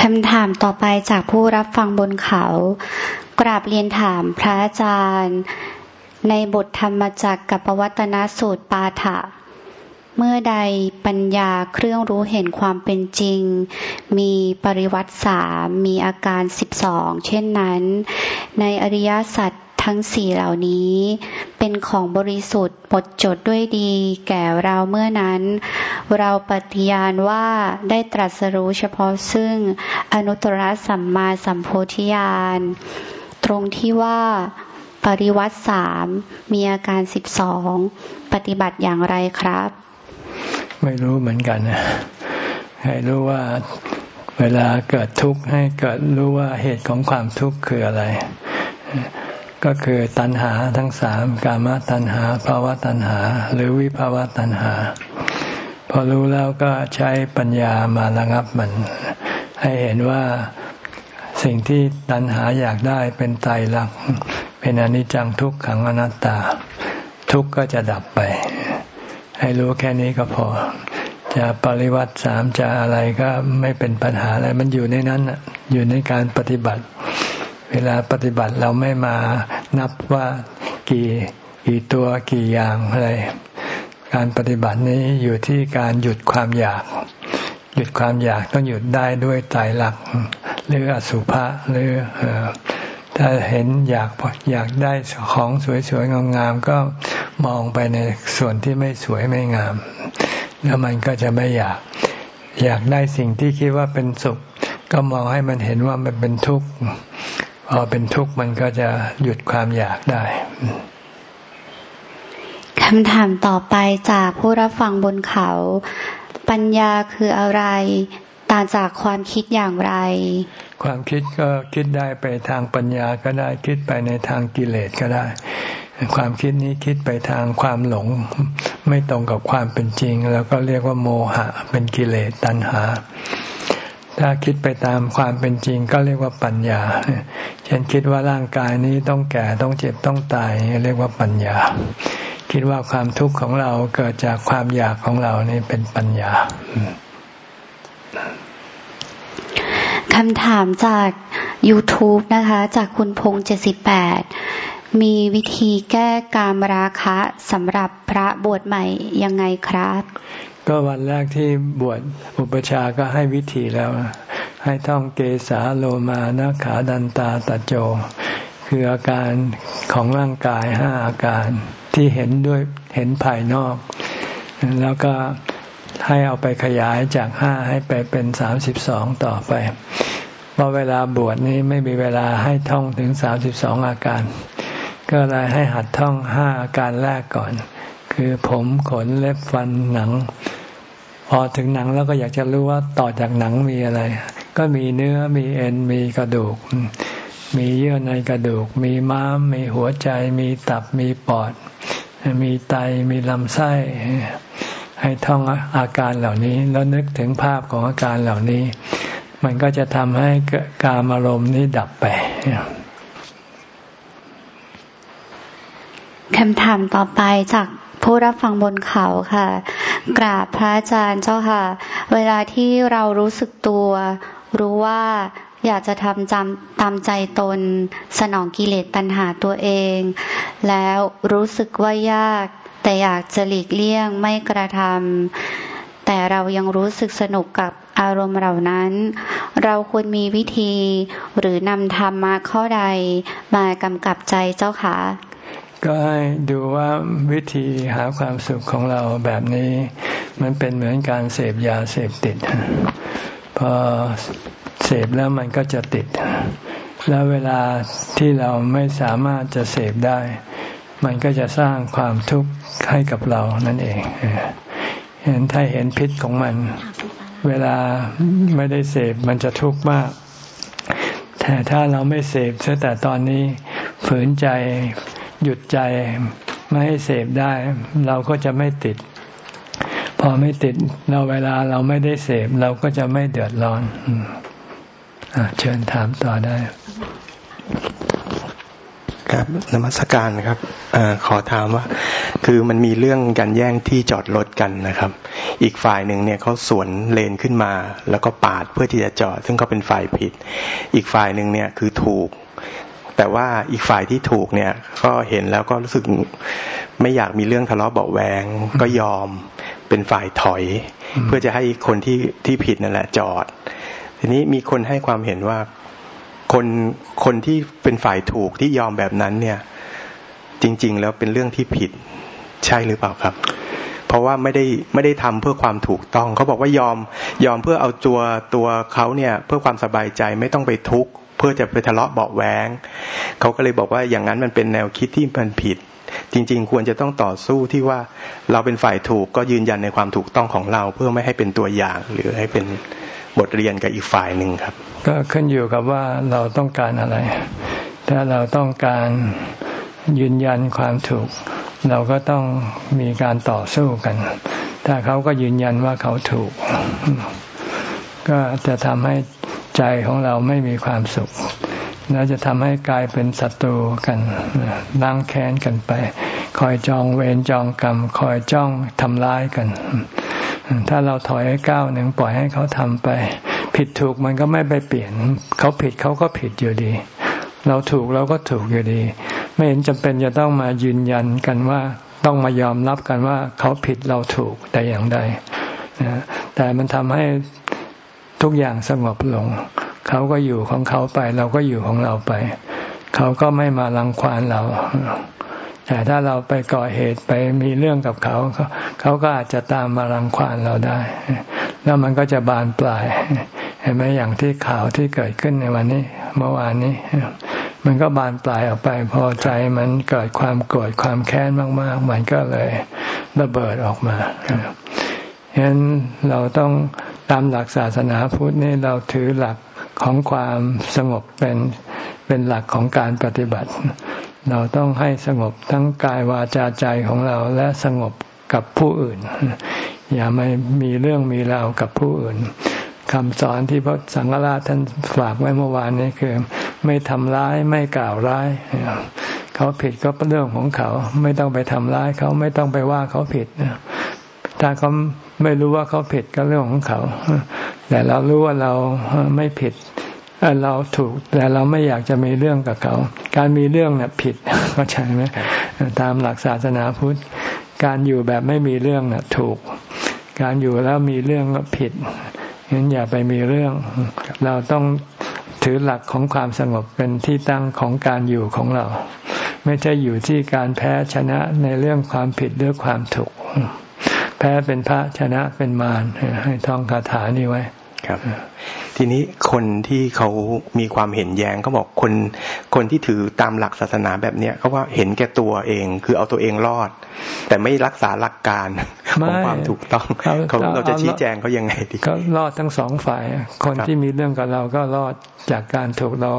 คำถามต่อไปจากผู้รับฟังบนเขา กราบเรียนถามพระอาจารย์ ในบทธรรมจักรกับปวัตนสูตรปาฐะเมื่อใดปัญญาเครื่องรู้เห็นความเป็นจริง มีปริวัติสามมีอาการสิบสองเช่นนั้น ในอริยสัจทั้งสี่เหล่านี้ เป็นของบริสุทธิ์หมดจดด้วยดี แก่เราเมื่อนั้น เราปฏิญาณว่าได้ตรัสรู้เฉพาะซึ่งอนุตตรสัมมาสัมโพธิญาณตรงที่ว่า ปริวัติสามมีอาการสิบสองปฏิบัติอย่างไรครับ ไม่รู้เหมือนกันนะให้รู้ว่าเวลาเกิดทุกข์ให้เกิดรู้ว่าเหตุของความทุกข์คืออะไร ก็คือตัณหาทั้งสามกามตัณหาภาวะตัณหา หรือวิภาวะตัณหา พอรู้แล้วก็ใช้ปัญญามาระงับมัน ให้เห็นว่าสิ่งที่ตัณหาอยากได้เป็นไตรลักษณ์ เป็นอนิจจังทุกขังอนัตตา ทุกก็จะดับไป ให้รู้แค่นี้ก็พอ จะปริวัติสามจะอะไรก็ไม่เป็นปัญหาอะไร มันอยู่ในนั้นอยู่ในการปฏิบัติ เวลาปฏิบัติเราไม่มานับว่ากี่กี่ตัวกี่อย่างอะไรการปฏิบัตินี้อยู่ที่การหยุดความอยาก หยุดความอยากต้องหยุดได้ด้วยไตรลักษณ์หรืออสุภะหรือ ถ้าเห็นอยากอยากได้ของสวยๆงามๆก็มองไปในส่วนที่ไม่สวยไม่งาม แล้วมันก็จะไม่อยาก อยากได้สิ่งที่คิดว่าเป็นสุข ก็มองให้มันเห็นว่ามันเป็นทุกข์พอเป็นทุกข์มันก็จะหยุดความอยากได้คำถามต่อไปจากผู้รับฟังบนเขา ปัญญาคืออะไร ต่างจากความคิดอย่างไร ความคิดก็คิดได้ไปทางปัญญาก็ได้ คิดไปในทางกิเลสก็ได้ ความคิดนี้คิดไปทางความหลง ไม่ตรงกับความเป็นจริง แล้วก็เรียกว่าโมหะ เป็นกิเลสตัณหา ถ้าคิดไปตามความเป็นจริง ก็เรียกว่าปัญญา เช่นคิดว่าร่างกายนี้ต้องแก่ต้องเจ็บต้องตาย เรียกว่าปัญญา คิดว่าความทุกข์ของเราเกิดจากความอยากของเรานี่เป็นปัญญา คำถามจาก YouTube นะคะ จากคุณพงษ์เจ็ดสิบแปดมีวิธีแก้กามราคะสำหรับพระบวชใหม่ยังไงครับ ก็วันแรกที่บวชอุปชาก็ให้วิธีแล้ว ให้ท่องเกสาโลมานาขาดันตาตะโจ คืออาการของร่างกายห้าอาการที่เห็นด้วยเห็นภายนอก แล้วก็ ให้เอาไปขยายจากห้าให้ไปเป็นสามสิบสองต่อไป เพราะเวลาบวชนี้ไม่มีเวลาให้ท่องถึงสามสิบสองอาการ ก็เลยให้หัดท่องห้าอาการแรกก่อน คือผมขนเล็บฟันหนัง พอถึงหนังแล้วก็อยากจะรู้ว่าต่อจากหนังมีอะไร ก็มีเนื้อมีเอ็นมีกระดูก มีเยื่อในกระดูก มีม้าม มีหัวใจ มีตับมีปอด มีไตมีลำไส้ ให้ท่องอาการเหล่านี้ แล้วนึกถึงภาพของอาการเหล่านี้ มันก็จะทำให้การอารมณ์นี้ดับไปคำถามต่อไปจากผู้รับฟังบนเขาค่ะ กราบพระอาจารย์เจ้าค่ะ เวลาที่เรารู้สึกตัว รู้ว่าอยากจะทำจำตามใจตน สนองกิเลสตัณหาตัวเอง แล้วรู้สึกว่ายาก แต่อยากจะหลีกเลี่ยงไม่กระทำแต่เรายังรู้สึกสนุกกับอารมณ์เหล่านั้น เราควรมีวิธีหรือนำธรรมมาข้อใดมากำกับใจเจ้าค่ะก็ให้ดูว่าวิธีหาความสุขของเราแบบนี้ มันเป็นเหมือนการเสพยาเสพติด พอเสพแล้วมันก็จะติด แล้วเวลาที่เราไม่สามารถจะเสพได้ มันก็จะสร้างความทุกข์ให้กับเรานั่นเองเห็นถ้าเห็นพิษของมัน เวลาไม่ได้เสพมันจะทุกข์มาก แต่ถ้าเราไม่เสพเสียแต่ตอนนี้ฝืนใจหยุดใจไม่ให้เสพได้ เราก็จะไม่ติด พอไม่ติดเราเวลาเราไม่ได้เสพเราก็จะไม่เดือดร้อนอเชิญถามต่อได้ ครับนมัสการครับอขอถามว่า คือมันมีเรื่องการแย่งที่จอดรถกันนะครับ อีกฝ่ายหนึ่งเนี่ยเขาสวนเลนขึ้นมา แล้วก็ปาดเพื่อที่จะจอด ซึ่งเขาเป็นฝ่ายผิด อีกฝ่ายหนึ่งเนี่ยคือถูก แต่ว่าอีกฝ่ายที่ถูกเนี่ย ก็เห็นแล้วก็รู้สึกไม่อยากมีเรื่องทะเลาะเบาแวงก็ยอมเป็นฝ่ายถอย เพื่อจะให้คนที่ที่ผิดนั่นแหละจอด ทีนี้มีคนให้ความเห็นว่า คนคนที่เป็นฝ่ายถูกที่ยอมแบบนั้นเนี่ย จริง ๆ แล้วเป็นเรื่องที่ผิดใช่หรือเปล่าครับ เพราะว่าไม่ได้ไม่ได้ทำเพื่อความถูกต้อง เขาบอกว่ายอมยอมเพื่อเอาตัวตัวเขาเนี่ยเพื่อความสบายใจไม่ต้องไปทุกข์เพื่อจะไปทะเลาะเบาแหวงเขาก็เลยบอกว่าอย่างนั้นมันเป็นแนวคิดที่มันผิด จริง ๆ ควรจะต้องต่อสู้ที่ว่าเราเป็นฝ่ายถูกก็ยืนยันในความถูกต้องของเรา เพื่อไม่ให้เป็นตัวอย่างหรือให้เป็น บทเรียนกับอีกฝ่ายหนึ่งครับ ก็ขึ้นอยู่กับว่าเราต้องการอะไร ถ้าเราต้องการยืนยันความถูก เราก็ต้องมีการต่อสู้กัน ถ้าเขาก็ยืนยันว่าเขาถูก ก็จะทำให้ใจของเราไม่มีความสุขแล้วจะทำให้กลายเป็นศัตรูกันล้างแค้นกันไป คอยจองเวรจองกรรม คอยจ้องทำร้ายกัน ถ้าเราถอยก้าวหนึ่งปล่อยให้เขาทำไป ผิดถูกมันก็ไม่ไปเปลี่ยน เขาผิดเขาก็ผิดอยู่ดี เราถูกเราก็ถูกอยู่ดี ไม่เห็นจำเป็นจะต้องมายืนยันกันว่าต้องมายอมรับกันว่าเขาผิดเราถูกแต่อย่างใดแต่มันทำให้ทุกอย่างสงบลง เขาก็อยู่ของเขาไป เราก็อยู่ของเราไป เขาก็ไม่มาลังควานเรา แต่ถ้าเราไปก่อเหตุไปมีเรื่องกับเขา เขาก็อาจจะตามมาลังควานเราได้ แล้วมันก็จะบานปลายเห็นไหมอย่างที่ข่าวที่เกิดขึ้นในวันนี้ เมื่อวานนี้ มันก็บานปลายออกไป พอใจมันเกิดความโกรธความแค้นมาก ๆ มันก็เลยระเบิดออกมาฉะนั้นเราต้องตามหลักศาสนาพุทธนี่เราถือหลักของความสงบเป็นเป็นหลักของการปฏิบัติ เราต้องให้สงบทั้งกายวาจาใจของเราและสงบกับผู้อื่น อย่าไม่มีเรื่องมีราวกับผู้อื่นคำสอนที่พระสังฆราชท่านฝากไว้เมื่อวานนี้คือ ไม่ทำร้ายไม่กล่าวร้าย เขาผิดก็เป็นเรื่องของเขา ไม่ต้องไปทำร้ายเขาไม่ต้องไปว่าเขาผิดถ้าเขาไม่รู้ว่าเขาผิดก็เรื่องของเขา แต่เรารู้ว่าเราไม่ผิด เราถูกแต่เราไม่อยากจะมีเรื่องกับเขา การมีเรื่องเนี่ยผิดเข้าใจไหมตามหลักศาสนาพุทธ การอยู่แบบไม่มีเรื่องน่ะถูก การอยู่แล้วมีเรื่องก็ผิดงั้นอย่าไปมีเรื่อง เราต้องถือหลักของความสงบเป็นที่ตั้งของการอยู่ของเรา ไม่ใช่อยู่ที่การแพ้ชนะในเรื่องความผิดหรือความถูก แพ้เป็นพระชนะเป็นมารให้ท่องคาถานี้ไว้ ครับ ทีนี้คนที่เขามีความเห็นแย้งเขาบอกคนคนที่ถือตามหลักศาสนาแบบเนี้ยเขาว่าเห็นแก่ตัวเอง คือเอาตัวเองรอด แต่ไม่รักษาหลักการของความถูกต้องเขาเราจะชี้แจงเขายังไงดีก็รอดทั้งสองฝ่าย คนที่มีเรื่องกับเราก็รอดจากการถูกเรา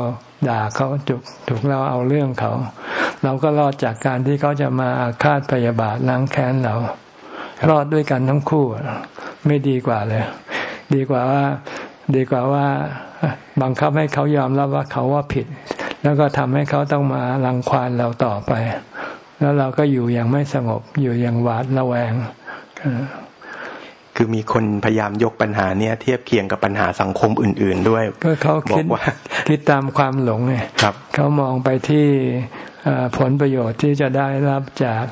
ด่าเขาถูกถูกเราเอาเรื่องเขา เราก็รอดจากการที่เขาจะมาอาฆาตพยาบาทล้างแค้นเรา รอดด้วยกันทั้งคู่ ไม่ดีกว่าเลย ดีกว่าว่าดีกว่าว่าบังคับให้เขายอมรับว่าเขาว่าผิด แล้วก็ทำให้เขาต้องมาลังควานเราต่อไป แล้วเราก็อยู่อย่างไม่สงบ อยู่อย่างหวาดระแวงคือมีคนพยายามยกปัญหาเนี้ยเทียบเคียงกับปัญหาสังคมอื่น ๆ ด้วย ก็เขาคิดว่าคิดตามความหลงไงเขามองไปที่ผลประโยชน์ที่จะได้รับจาก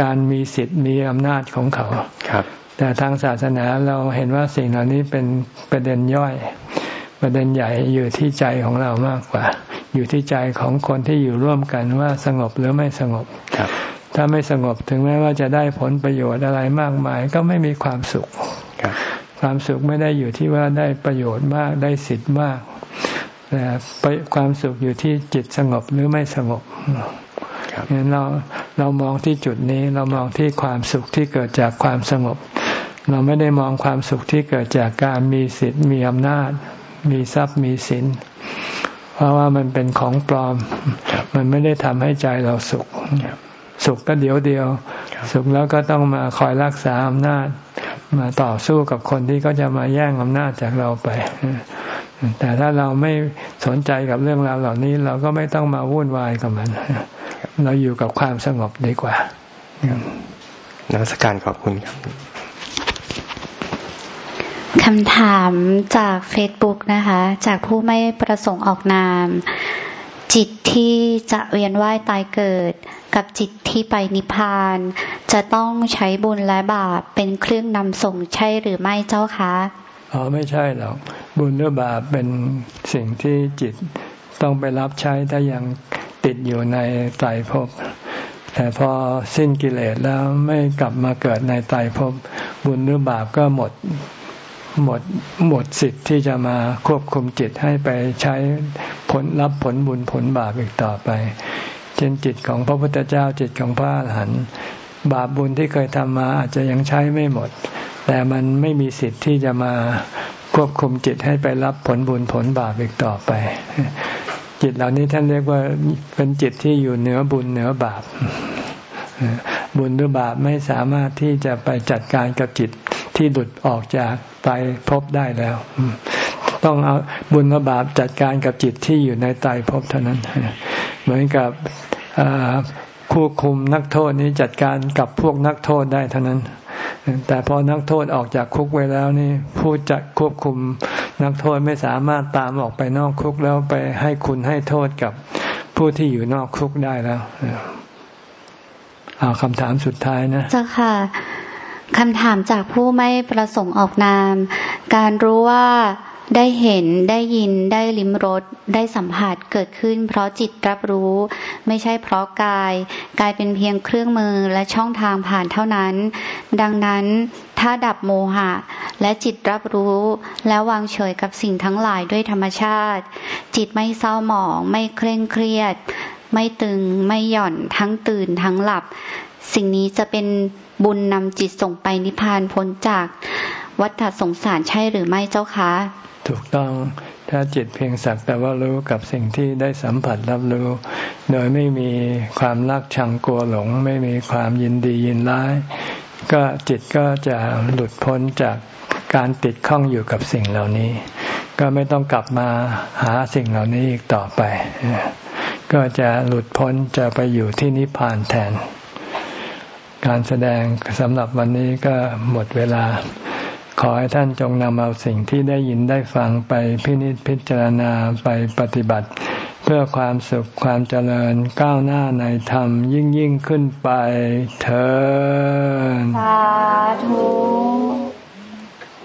การมีสิทธิ์มีอำนาจของเขาครับ แต่ทางศาสนาเราเห็นว่าสิ่งเหล่านี้เป็นประเด็นย่อย ประเด็นใหญ่อยู่ที่ใจของเรามากกว่า อยู่ที่ใจของคนที่อยู่ร่วมกันว่าสงบหรือไม่สงบครับถ้าไม่สงบถึงแม้ว่าจะได้ผลประโยชน์อะไรมากมาย ก็ไม่มีความสุขครับความสุขไม่ได้อยู่ที่ว่าได้ประโยชน์มากได้สิทธิ์มากแต่ความสุขอยู่ที่จิตสงบหรือไม่สงบเห็นเราเรามองที่จุดนี้เรามองที่ความสุขที่เกิดจากความสงบ เราไม่ได้มองความสุขที่เกิดจากการมีสิทธิ์มีอำนาจ มีทรัพย์มีสิน เพราะว่ามันเป็นของปลอม มันไม่ได้ทำให้ใจเราสุข สุขก็เดียวเดียว สุขแล้วก็ต้องมาคอยรักษาอำนาจ มาต่อสู้กับคนที่ก็จะมาแย่งอำนาจจากเราไป แต่ถ้าเราไม่สนใจกับเรื่องราวเหล่านี้ เราก็ไม่ต้องมาวุ่นวายกับมัน เราอยู่กับความสงบดีกว่านักสการขอบคุณครับ คำถามจากเฟซบุ๊กนะคะ จากผู้ไม่ประสงค์ออกนาม จิตที่จะเวียนว่ายตายเกิด กับจิตที่ไปนิพพาน จะต้องใช้บุญและบาปเป็นเครื่องนำส่งใช่หรือไม่เจ้าคะอ๋อไม่ใช่หรอกบุญหรือบาปเป็นสิ่งที่จิตต้องไปรับใช้ถ้ายังติดอยู่ในไตรภพแต่พอสิ้นกิเลสแล้วไม่กลับมาเกิดในไตรภพบุญหรือบาปก็หมด หมดหมดสิทธิ์ที่จะมาควบคุมจิตให้ไปใช้ผลรับผลบุญผลบาปอีกต่อไป เช่นจิตของพระพุทธเจ้าจิตของพระอรหันต์บาปบุญที่เคยทำมาอาจจะยังใช้ไม่หมด แต่มันไม่มีสิทธิ์ที่จะมาควบคุมจิตให้ไปรับผลบุญผลบาปอีกต่อไป จิตเหล่านี้ท่านเรียกว่าเป็นจิตที่อยู่เหนือบุญเหนือบาปบุญหรือบาปไม่สามารถที่จะไปจัดการกับจิต ที่หลุดออกจากไปพได้แล้ว ต้องเอาบุญหรือบาปจัดการกับจิตที่อยู่ในตายพเท่านั้น เหมือนกับคู่คุมนักโทษนี้จัดการกับพวกนักโทษได้เท่านั้น แต่พอนักโทษออกจากคุกไว้แล้วนี่ผู้จะควบคุมนักโทษไม่สามารถตามออกไปนอกคุกแล้วไปให้คุณให้โทษกับผู้ที่อยู่นอกคุกได้แล้วเอาคำถามสุดท้ายนะจ้าค่ะ คำถามจากผู้ไม่ประสงค์ออกนาม การรู้ว่าได้เห็นได้ยินได้ลิ้มรสได้สัมผัสเกิดขึ้น เพราะจิตรับรู้ ไม่ใช่เพราะกาย กายเป็นเพียงเครื่องมือและช่องทางผ่านเท่านั้น ดังนั้นถ้าดับโมหะ และจิตรับรู้ แล้ววางเฉยกับสิ่งทั้งหลายด้วยธรรมชาติ จิตไม่เศร้าหมองไม่เคร่งเครียด ไม่ตึงไม่หย่อนทั้งตื่นทั้งหลับ สิ่งนี้จะเป็น บุญนำจิตส่งไปนิพพานพ้นจากวัฏสงสารใช่หรือไม่เจ้าคะ ถูกต้องถ้าจิตเพียงสักแต่ว่ารู้กับสิ่งที่ได้สัมผัสรับรู้ โดยไม่มีความรักชังกลัวหลง ไม่มีความยินดียินร้าย ก็จิตก็จะหลุดพ้นจากการติดข้องอยู่กับสิ่งเหล่านี้ ก็ไม่ต้องกลับมาหาสิ่งเหล่านี้อีกต่อไป ก็จะหลุดพ้นจะไปอยู่ที่นิพพานแทน การแสดงสำหรับวันนี้ก็หมดเวลา ขอให้ท่านจงนำเอาสิ่งที่ได้ยินได้ฟังไปพินิจพิจารณาไปปฏิบัติ เพื่อความสุขความเจริญก้าวหน้าในธรรมยิ่งยิ่งขึ้นไปเถิดสาธุ